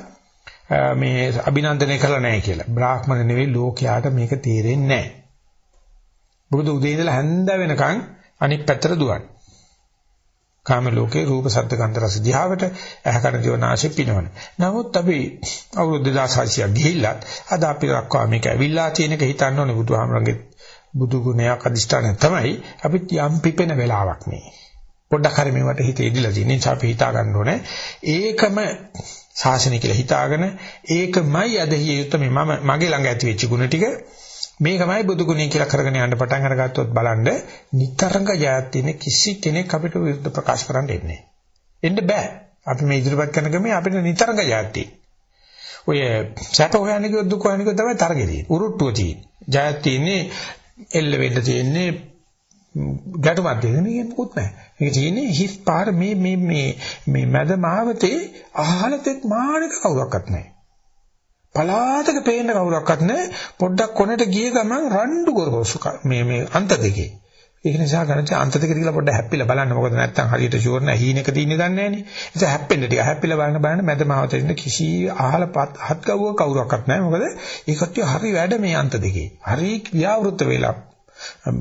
මේ අභිනන්දනය කළා නැහැ කියලා. බ්‍රාහ්මණ නෙවෙයි ලෝකයාට මේක තේරෙන්නේ නැහැ. බුදු උදේ ඉඳලා හැන්ද වෙනකන් අනිත් පැත්තට දුවන්නේ. කාම ලෝකේ රූප ශබ්ද ගන්ධ රස දිහාවට ඇහැකන දිවනාශය පිනවන. නමුත් අපි අවුරුදු 2600ක් ගිහිල්ලා අද අපි රක්වා මේක ඇවිල්ලා තියෙන එක හිතන්න ඕනේ බුදුහාමරගේ බුදු ගුණයක් අදිෂ්ඨානය තමයි අපි යම් පිපෙන වෙලාවක් මේ. පොඩ්ඩක් හරි මේවට හිත ඉදිලා තියෙන නිසා අපි හිතා ගන්න ඕනේ. ඒකම ශාසනය කියලා හිතාගෙන ඒකමයි අදහිය යුත්තේ මම මගේ ළඟ ඇති වෙච්ච ගුණ ටික. මේකමයි බුදු ගුණය කියලා කරගෙන යන්න පටන් අරගත්තොත් බලන්න නිතරංග ජයත් තියෙන කිසි කෙනෙක් අපිට විරුද්ධ ප්‍රකාශ කරන්න එන්නේ එන්න බෑ. අපි මේ ඉදිරිපත් කරන ගමේ අපිට නිතරංග ජයත් ඔය සැප හොයන්නේ කිව්ව දුක හොයන්නේ කිව්ව තමයි තරගේ තියෙන්නේ. උරුට්ටුව තියෙන්නේ. ජයත් තියෙන්නේ එල්ල වෙන්න තියෙන්නේ ගැටුමක් දෙන්නේ මේක මොකුත් නැහැ. මේක තියෙන්නේ හිස් පාර මේ මේ මේ මේ මැද මාවතේ අහලතෙක් මානක කවුරක්වත් නැහැ. පලාතක පේන්න කවුරක්වත් නැහැ. පොඩ්ඩක් කොනට ගිය ගමන් රණ්ඩු ගොරෝසු මේ මේ අන්ත දෙකේ. ඒක නිසා ගණිත අන්ත දෙක කියලා පොඩ්ඩක් හැප්පිලා බලන්න. මොකද නැත්තම් හරියට ෂුවර් නැහැ හීනෙක තින්නේ දන්නේ නැහැ නේ. ඒ නිසා හැප්පෙන්න ටික හැප්පිලා බලන්න බලන්න මැද මාවතේ ඉන්න කිසි අහල හත් ගවුව කවුරක්වත් නැහැ. මොකද ඒකට හරි වැඩ මේ අන්ත දෙකේ. හරි ක්‍රියාවෘත වෙලා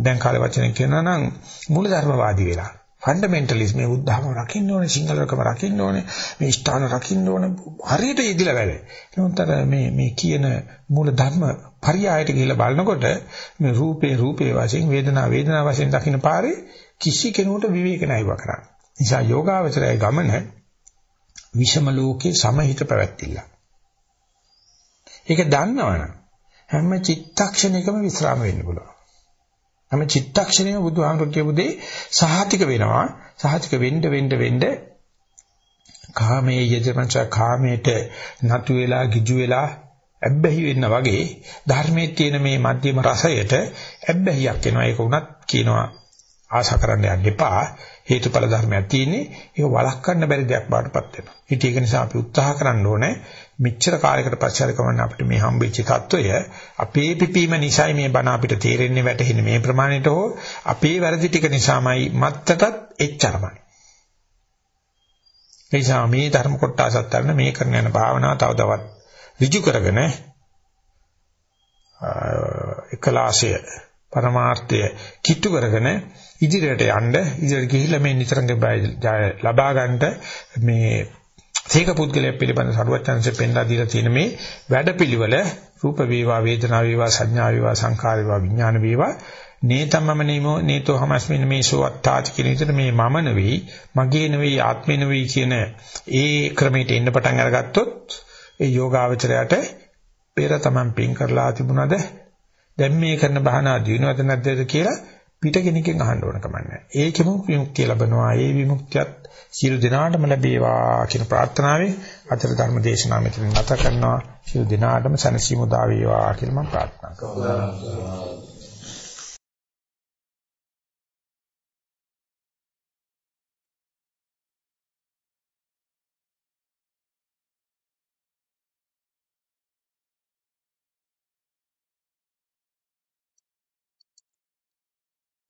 දැන් කාලේ වචනෙන් කියනවා නම් මූලධර්මවාදී වෙලා ෆන්ඩමෙන්ටලිස්ම් මේ බුද්ධහම රකින්න ඕනේ සිංහලකම රකින්න ඕනේ මේ ස්ථාන රකින්න ඕනේ හරියට යෙදිලා වැඩ. නමුත් මේ මේ කියන මූල ධර්ම පරියායට ගිහිල්ලා බලනකොට මේ රූපේ රූපේ වශයෙන් වේදනා වේදනා වශයෙන් දකින්න පාරේ කිසි කෙනෙකුට විවේක නැයිව කරන්නේ. නිසා යෝගාවචරයේ ගමන විෂම ලෝකේ සමහිත පැවැත්තිල්ල. ඒක දන්නවනම් හැම චිත්තක්ෂණයකම විස්රාම වෙන්න පුළුවන්. හැම චිත්තක්ෂණයම බුදුහාමුදුරු කියපු දේ සහතික වෙනවා. සහතික වෙන්න වෙන්න වෙන්න කාමයේ යෙදෙමච කාමයට නතු වෙලා ගිජු වෙලා ඇබ්බැහි වෙන්න වගේ ධර්මයේ තියෙන මේ මධ්‍යම රසයට ඇබ්බැහියක් එනවා. ඒක උනත් කියනවා ආශා කරන්න යන්න එපා. හේතුඵල ධර්මයක් තියෙන්නේ. ඒක වළක්වන්න බැරි දෙයක් බාටපත් වෙනවා. ඉතින් ඒක නිසා අපි උත්සාහ කරන්න ඕනේ මෙච්චර කාලයකට පස්සේ කරන අපිට මේ හම්බෙච්ච తত্ত্বය අපේ පිපීම නිසයි මේ බණ අපිට තේරෙන්නේ වැටහෙන්නේ මේ ප්‍රමාණයට හෝ අපේ වැරදි ටික නිසාමයි මත්තටත් එච්චරමයි. ඒ නිසා මේ ධර්ම කොටසත් ගන්න මේ කරන යන භාවනාව තව තවත් ඍජු කරගෙන එකලාශය පරමාර්ථය කිට්ටු කරගෙන ඉදිරියට යන්න ඉදිරියට ගිහිල්ලා මේ නිතරම ලබා ගන්නට මේ තේක පුද්ගලයා පිළිබඳ සරුවචන්සේ පෙන්ලා දීලා තියෙන මේ වැඩපිළිවෙල රූප වේවා වේදනා වේවා සංඥා වේවා සංකාර වේවා විඥාන වේවා නේතමම නේමෝ නේතෝ හමස්මින් මේසෝ අත්තාච කියන විදිහට මේ මම නෙවෙයි මගේ නෙවෙයි ආත්මේ නෙවෙයි කියන ඒ ක්‍රමයට එන්න පටන් අරගත්තොත් ඒ යෝගාවචරයට පෙර තමන් පින් කරලා තිබුණාද? දැන් මේ කරන බහනා දිනවද නැද්ද කියලා පිට කෙනකින් අහන්න ඕන කමන්නේ. ඒකෙම විමුක්තිය ලැබනවා. ඒ විමුක්තියත් සියලු දිනාටම ලැබේවා කියන ප්‍රාර්ථනාවෙන් අතර ධර්ම දේශනාව මෙතන නැත කරනවා. සියලු දිනාටම සනසීමු දා වේවා කියලා මම ප්‍රාර්ථනා කරනවා.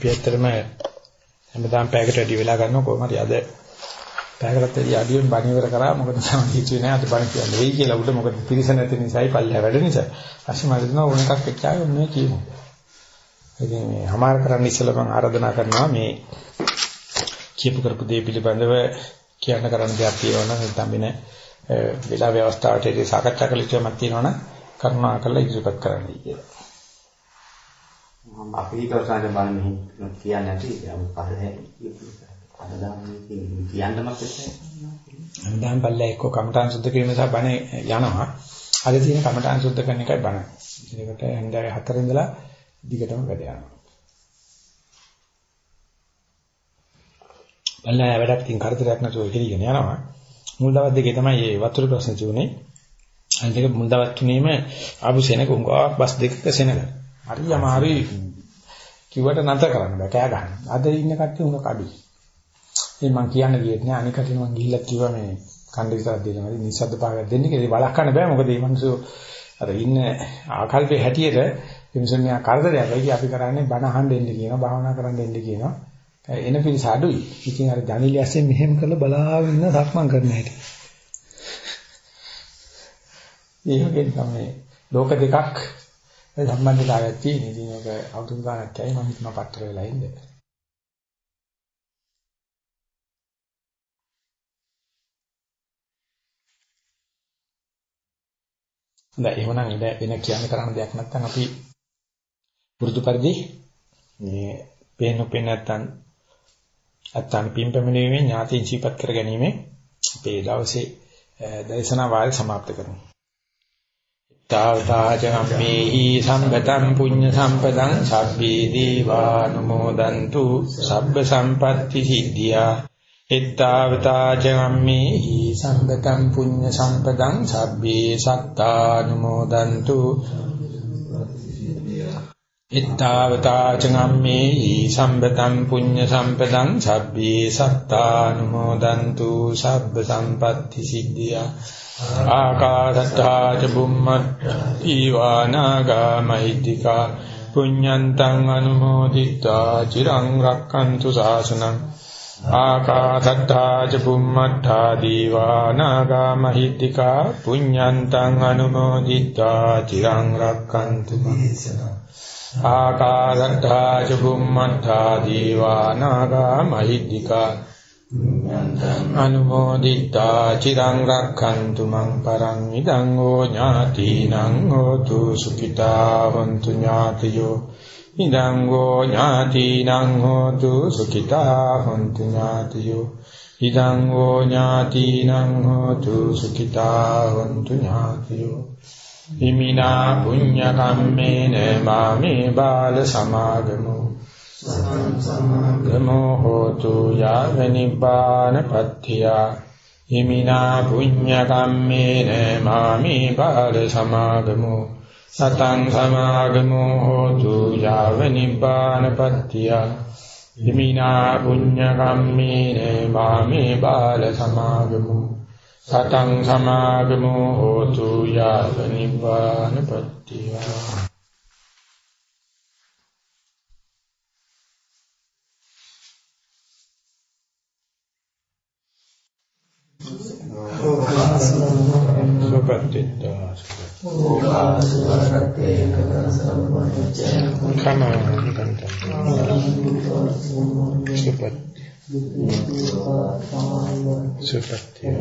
පියතරම හැමදාම පැයකට වැඩි වෙලා ගන්නවා කොහොම හරි අද. පැයකටත් වැඩි අඩියෙන් බණ ඉවර කරා මොකද තමයි හිතුවේ නෑ අද බණ කියන්නේ වෙයි කියලා. උඩ මොකද පිරිස නැති නිසායි පල්ලෙහා වැඩ නිසා. පස්සේ මම හිතනවා ඕන එකක් එච්චාගෙන මේ කියමු. ඉතින් මේ හමාර කරන්න ඉස්සෙල්ලා මම ආරාධනා කරනවා මේ කියපු කරපු දේ පිළිබඳව කියන්න කරන්න දෙයක් තියෙනවා නම් නැත්නම් වෙන වෙලා ව්‍යවස්ථාවට සාකච්ඡා කළ යුතුමක් තියෙනවා නම් කරුණාකරලා ඉදිරිපත් කරන්නයි කියලා. මම අපි හිතවසාන බලන්න මෙහෙම කියන්නේ නැති ඒක පහේ අදදාන්නේ කියන්නම එපා. අදදාන් පල්ලා එක්ක කමඨාන් සුද්ධ කිරීම සහ බණ යනවා. අද තියෙන කමඨාන් සුද්ධ කරන එකයි බණ. ඒකට හන්දෑවේ 4 ඉඳලා දිගටම වැඩ යනවා. පල්ලා වැඩක් තින් කරදරයක් නැතුව කෙලිගෙන යනවා. මුල් දවස් දෙකේ තමයි මේ වතුර ප්‍රශ්න තිබුණේ. අනිත් එක මුල් දවස් තුනේම ආපු සෙනග උංගා බස් දෙකක සෙනග. හරි අමාරුයි කිව්වට නැතර කරන්න බෑ කෑ ගන්න. අද ඉන්න කට්ටිය උන කඩි. ඉතින් මම කියන්න ගියෙත් නෑ අනික කටින් මම ගිහිල්ලා කිව්වා මේ කණ්ඩේ විතරක් දෙනවා. ඉතින් නිස්සද්ද පාගයක් දෙන්න කියලා බලක් ගන්න බෑ මොකද මේ මිනිස්සු අර ඉන්න ආකල්පේ හැටියට මිනිස්සුන් යා කරදරයක් වෙයි අපි කරන්නේ බණ අහන්න එන්න කියනවා භාවනා කරන්න එන්න කියනවා. එන පිළිස අඩුයි. ඉතින් අර ජනිලියස්යෙන් මෙහෙම කරලා බලාගෙන ඉන්න සක්මන් කරන හැටි. ඒකෙන් තමයි ලෝක දෙකක් ඒ සම්බන්ධතාවයක් තියෙන. ඉතින් ඒක අවුරුදු ගානක් යයි මම හිතනවා පත්තර වෙලා ඉන්නේ. දැන් එහෙමනම් ඉත වෙන කියන්න කරන්න දෙයක් නැත්නම් අපි පුරුදු පරිදි මේ පේන පේන නැත්නම් අත්තන් පින්පැමිණීමේ ඥාතින් සිපත් කර ගැනීම අපේ දවසේ දර්ශනා වාරය સમાપ્ત කරමු. තාවතාචම්මේහි සම්පතං පුඤ්ඤ සම්පතං සබ්බේ දීවානුමෝදන්තු සබ්බ සම්පatti සිද්ධියා එත්තාවතාචම්මේහි සම්පතං පුඤ්ඤ සම්පතං සබ්බේ සත්තානුමෝදන්තු එත්තාවතා චගම්මේ සම්බතම් පුඤ්ඤ සම්පතං සබ්බේ සත්තානුමෝදන්තු සබ්බ සම්පත්ති සිද්ධියා ආකාශත්තා ච බුම්මත් ඊවානාගා මහිත්‍තිකා පුඤ්ඤන්තං අනුමෝදිත්වා චිරං රක්칸තු සාසනං ආකාශත්තා ච බුම්මත්තා දීවානාගා මහිත්‍තිකා පුඤ්ඤන්තං අනුමෝදිත්වා චිරං රක්칸තු දේශනා ආකාසට්ඨා චුම්මට්ඨා දීවානාගා මහිද්దికා අනුමෝදිතා චිරං රක්ඛන්තු මං පරං ඉදං ඕ ඥාතිනං හෝතු සුඛිතා හොන්තු ඥාතියෝ ඉදං ඕ ඥාතිනං හෝතු සුඛිතා හොන්තු ඥාතියෝ ඉදං ඕ ඥාතිනං හෝතු සුඛිතා හොන්තු ඥාතියෝ හිමිනා පුඤ්ඤ කම්මේන මාමේ බාල සමාගමෝ ගමෝ හෝතු යාව නිබ්බාන පත්‍තිය හිමිනා පුඤ්ඤ කම්මේන මාමි බාල සමාගමෝ සතං සමාගමෝ හෝතු යාව නිබ්බාන පත්‍තිය හිමිනා පුඤ්ඤ කම්මේන මාමේ බාල සමාගමු සතං සමාගමු හෝතු යාව නිපානපත්තිය සුපත්තිත්තා කමානි කන්තං සුපත් සුපත්තිය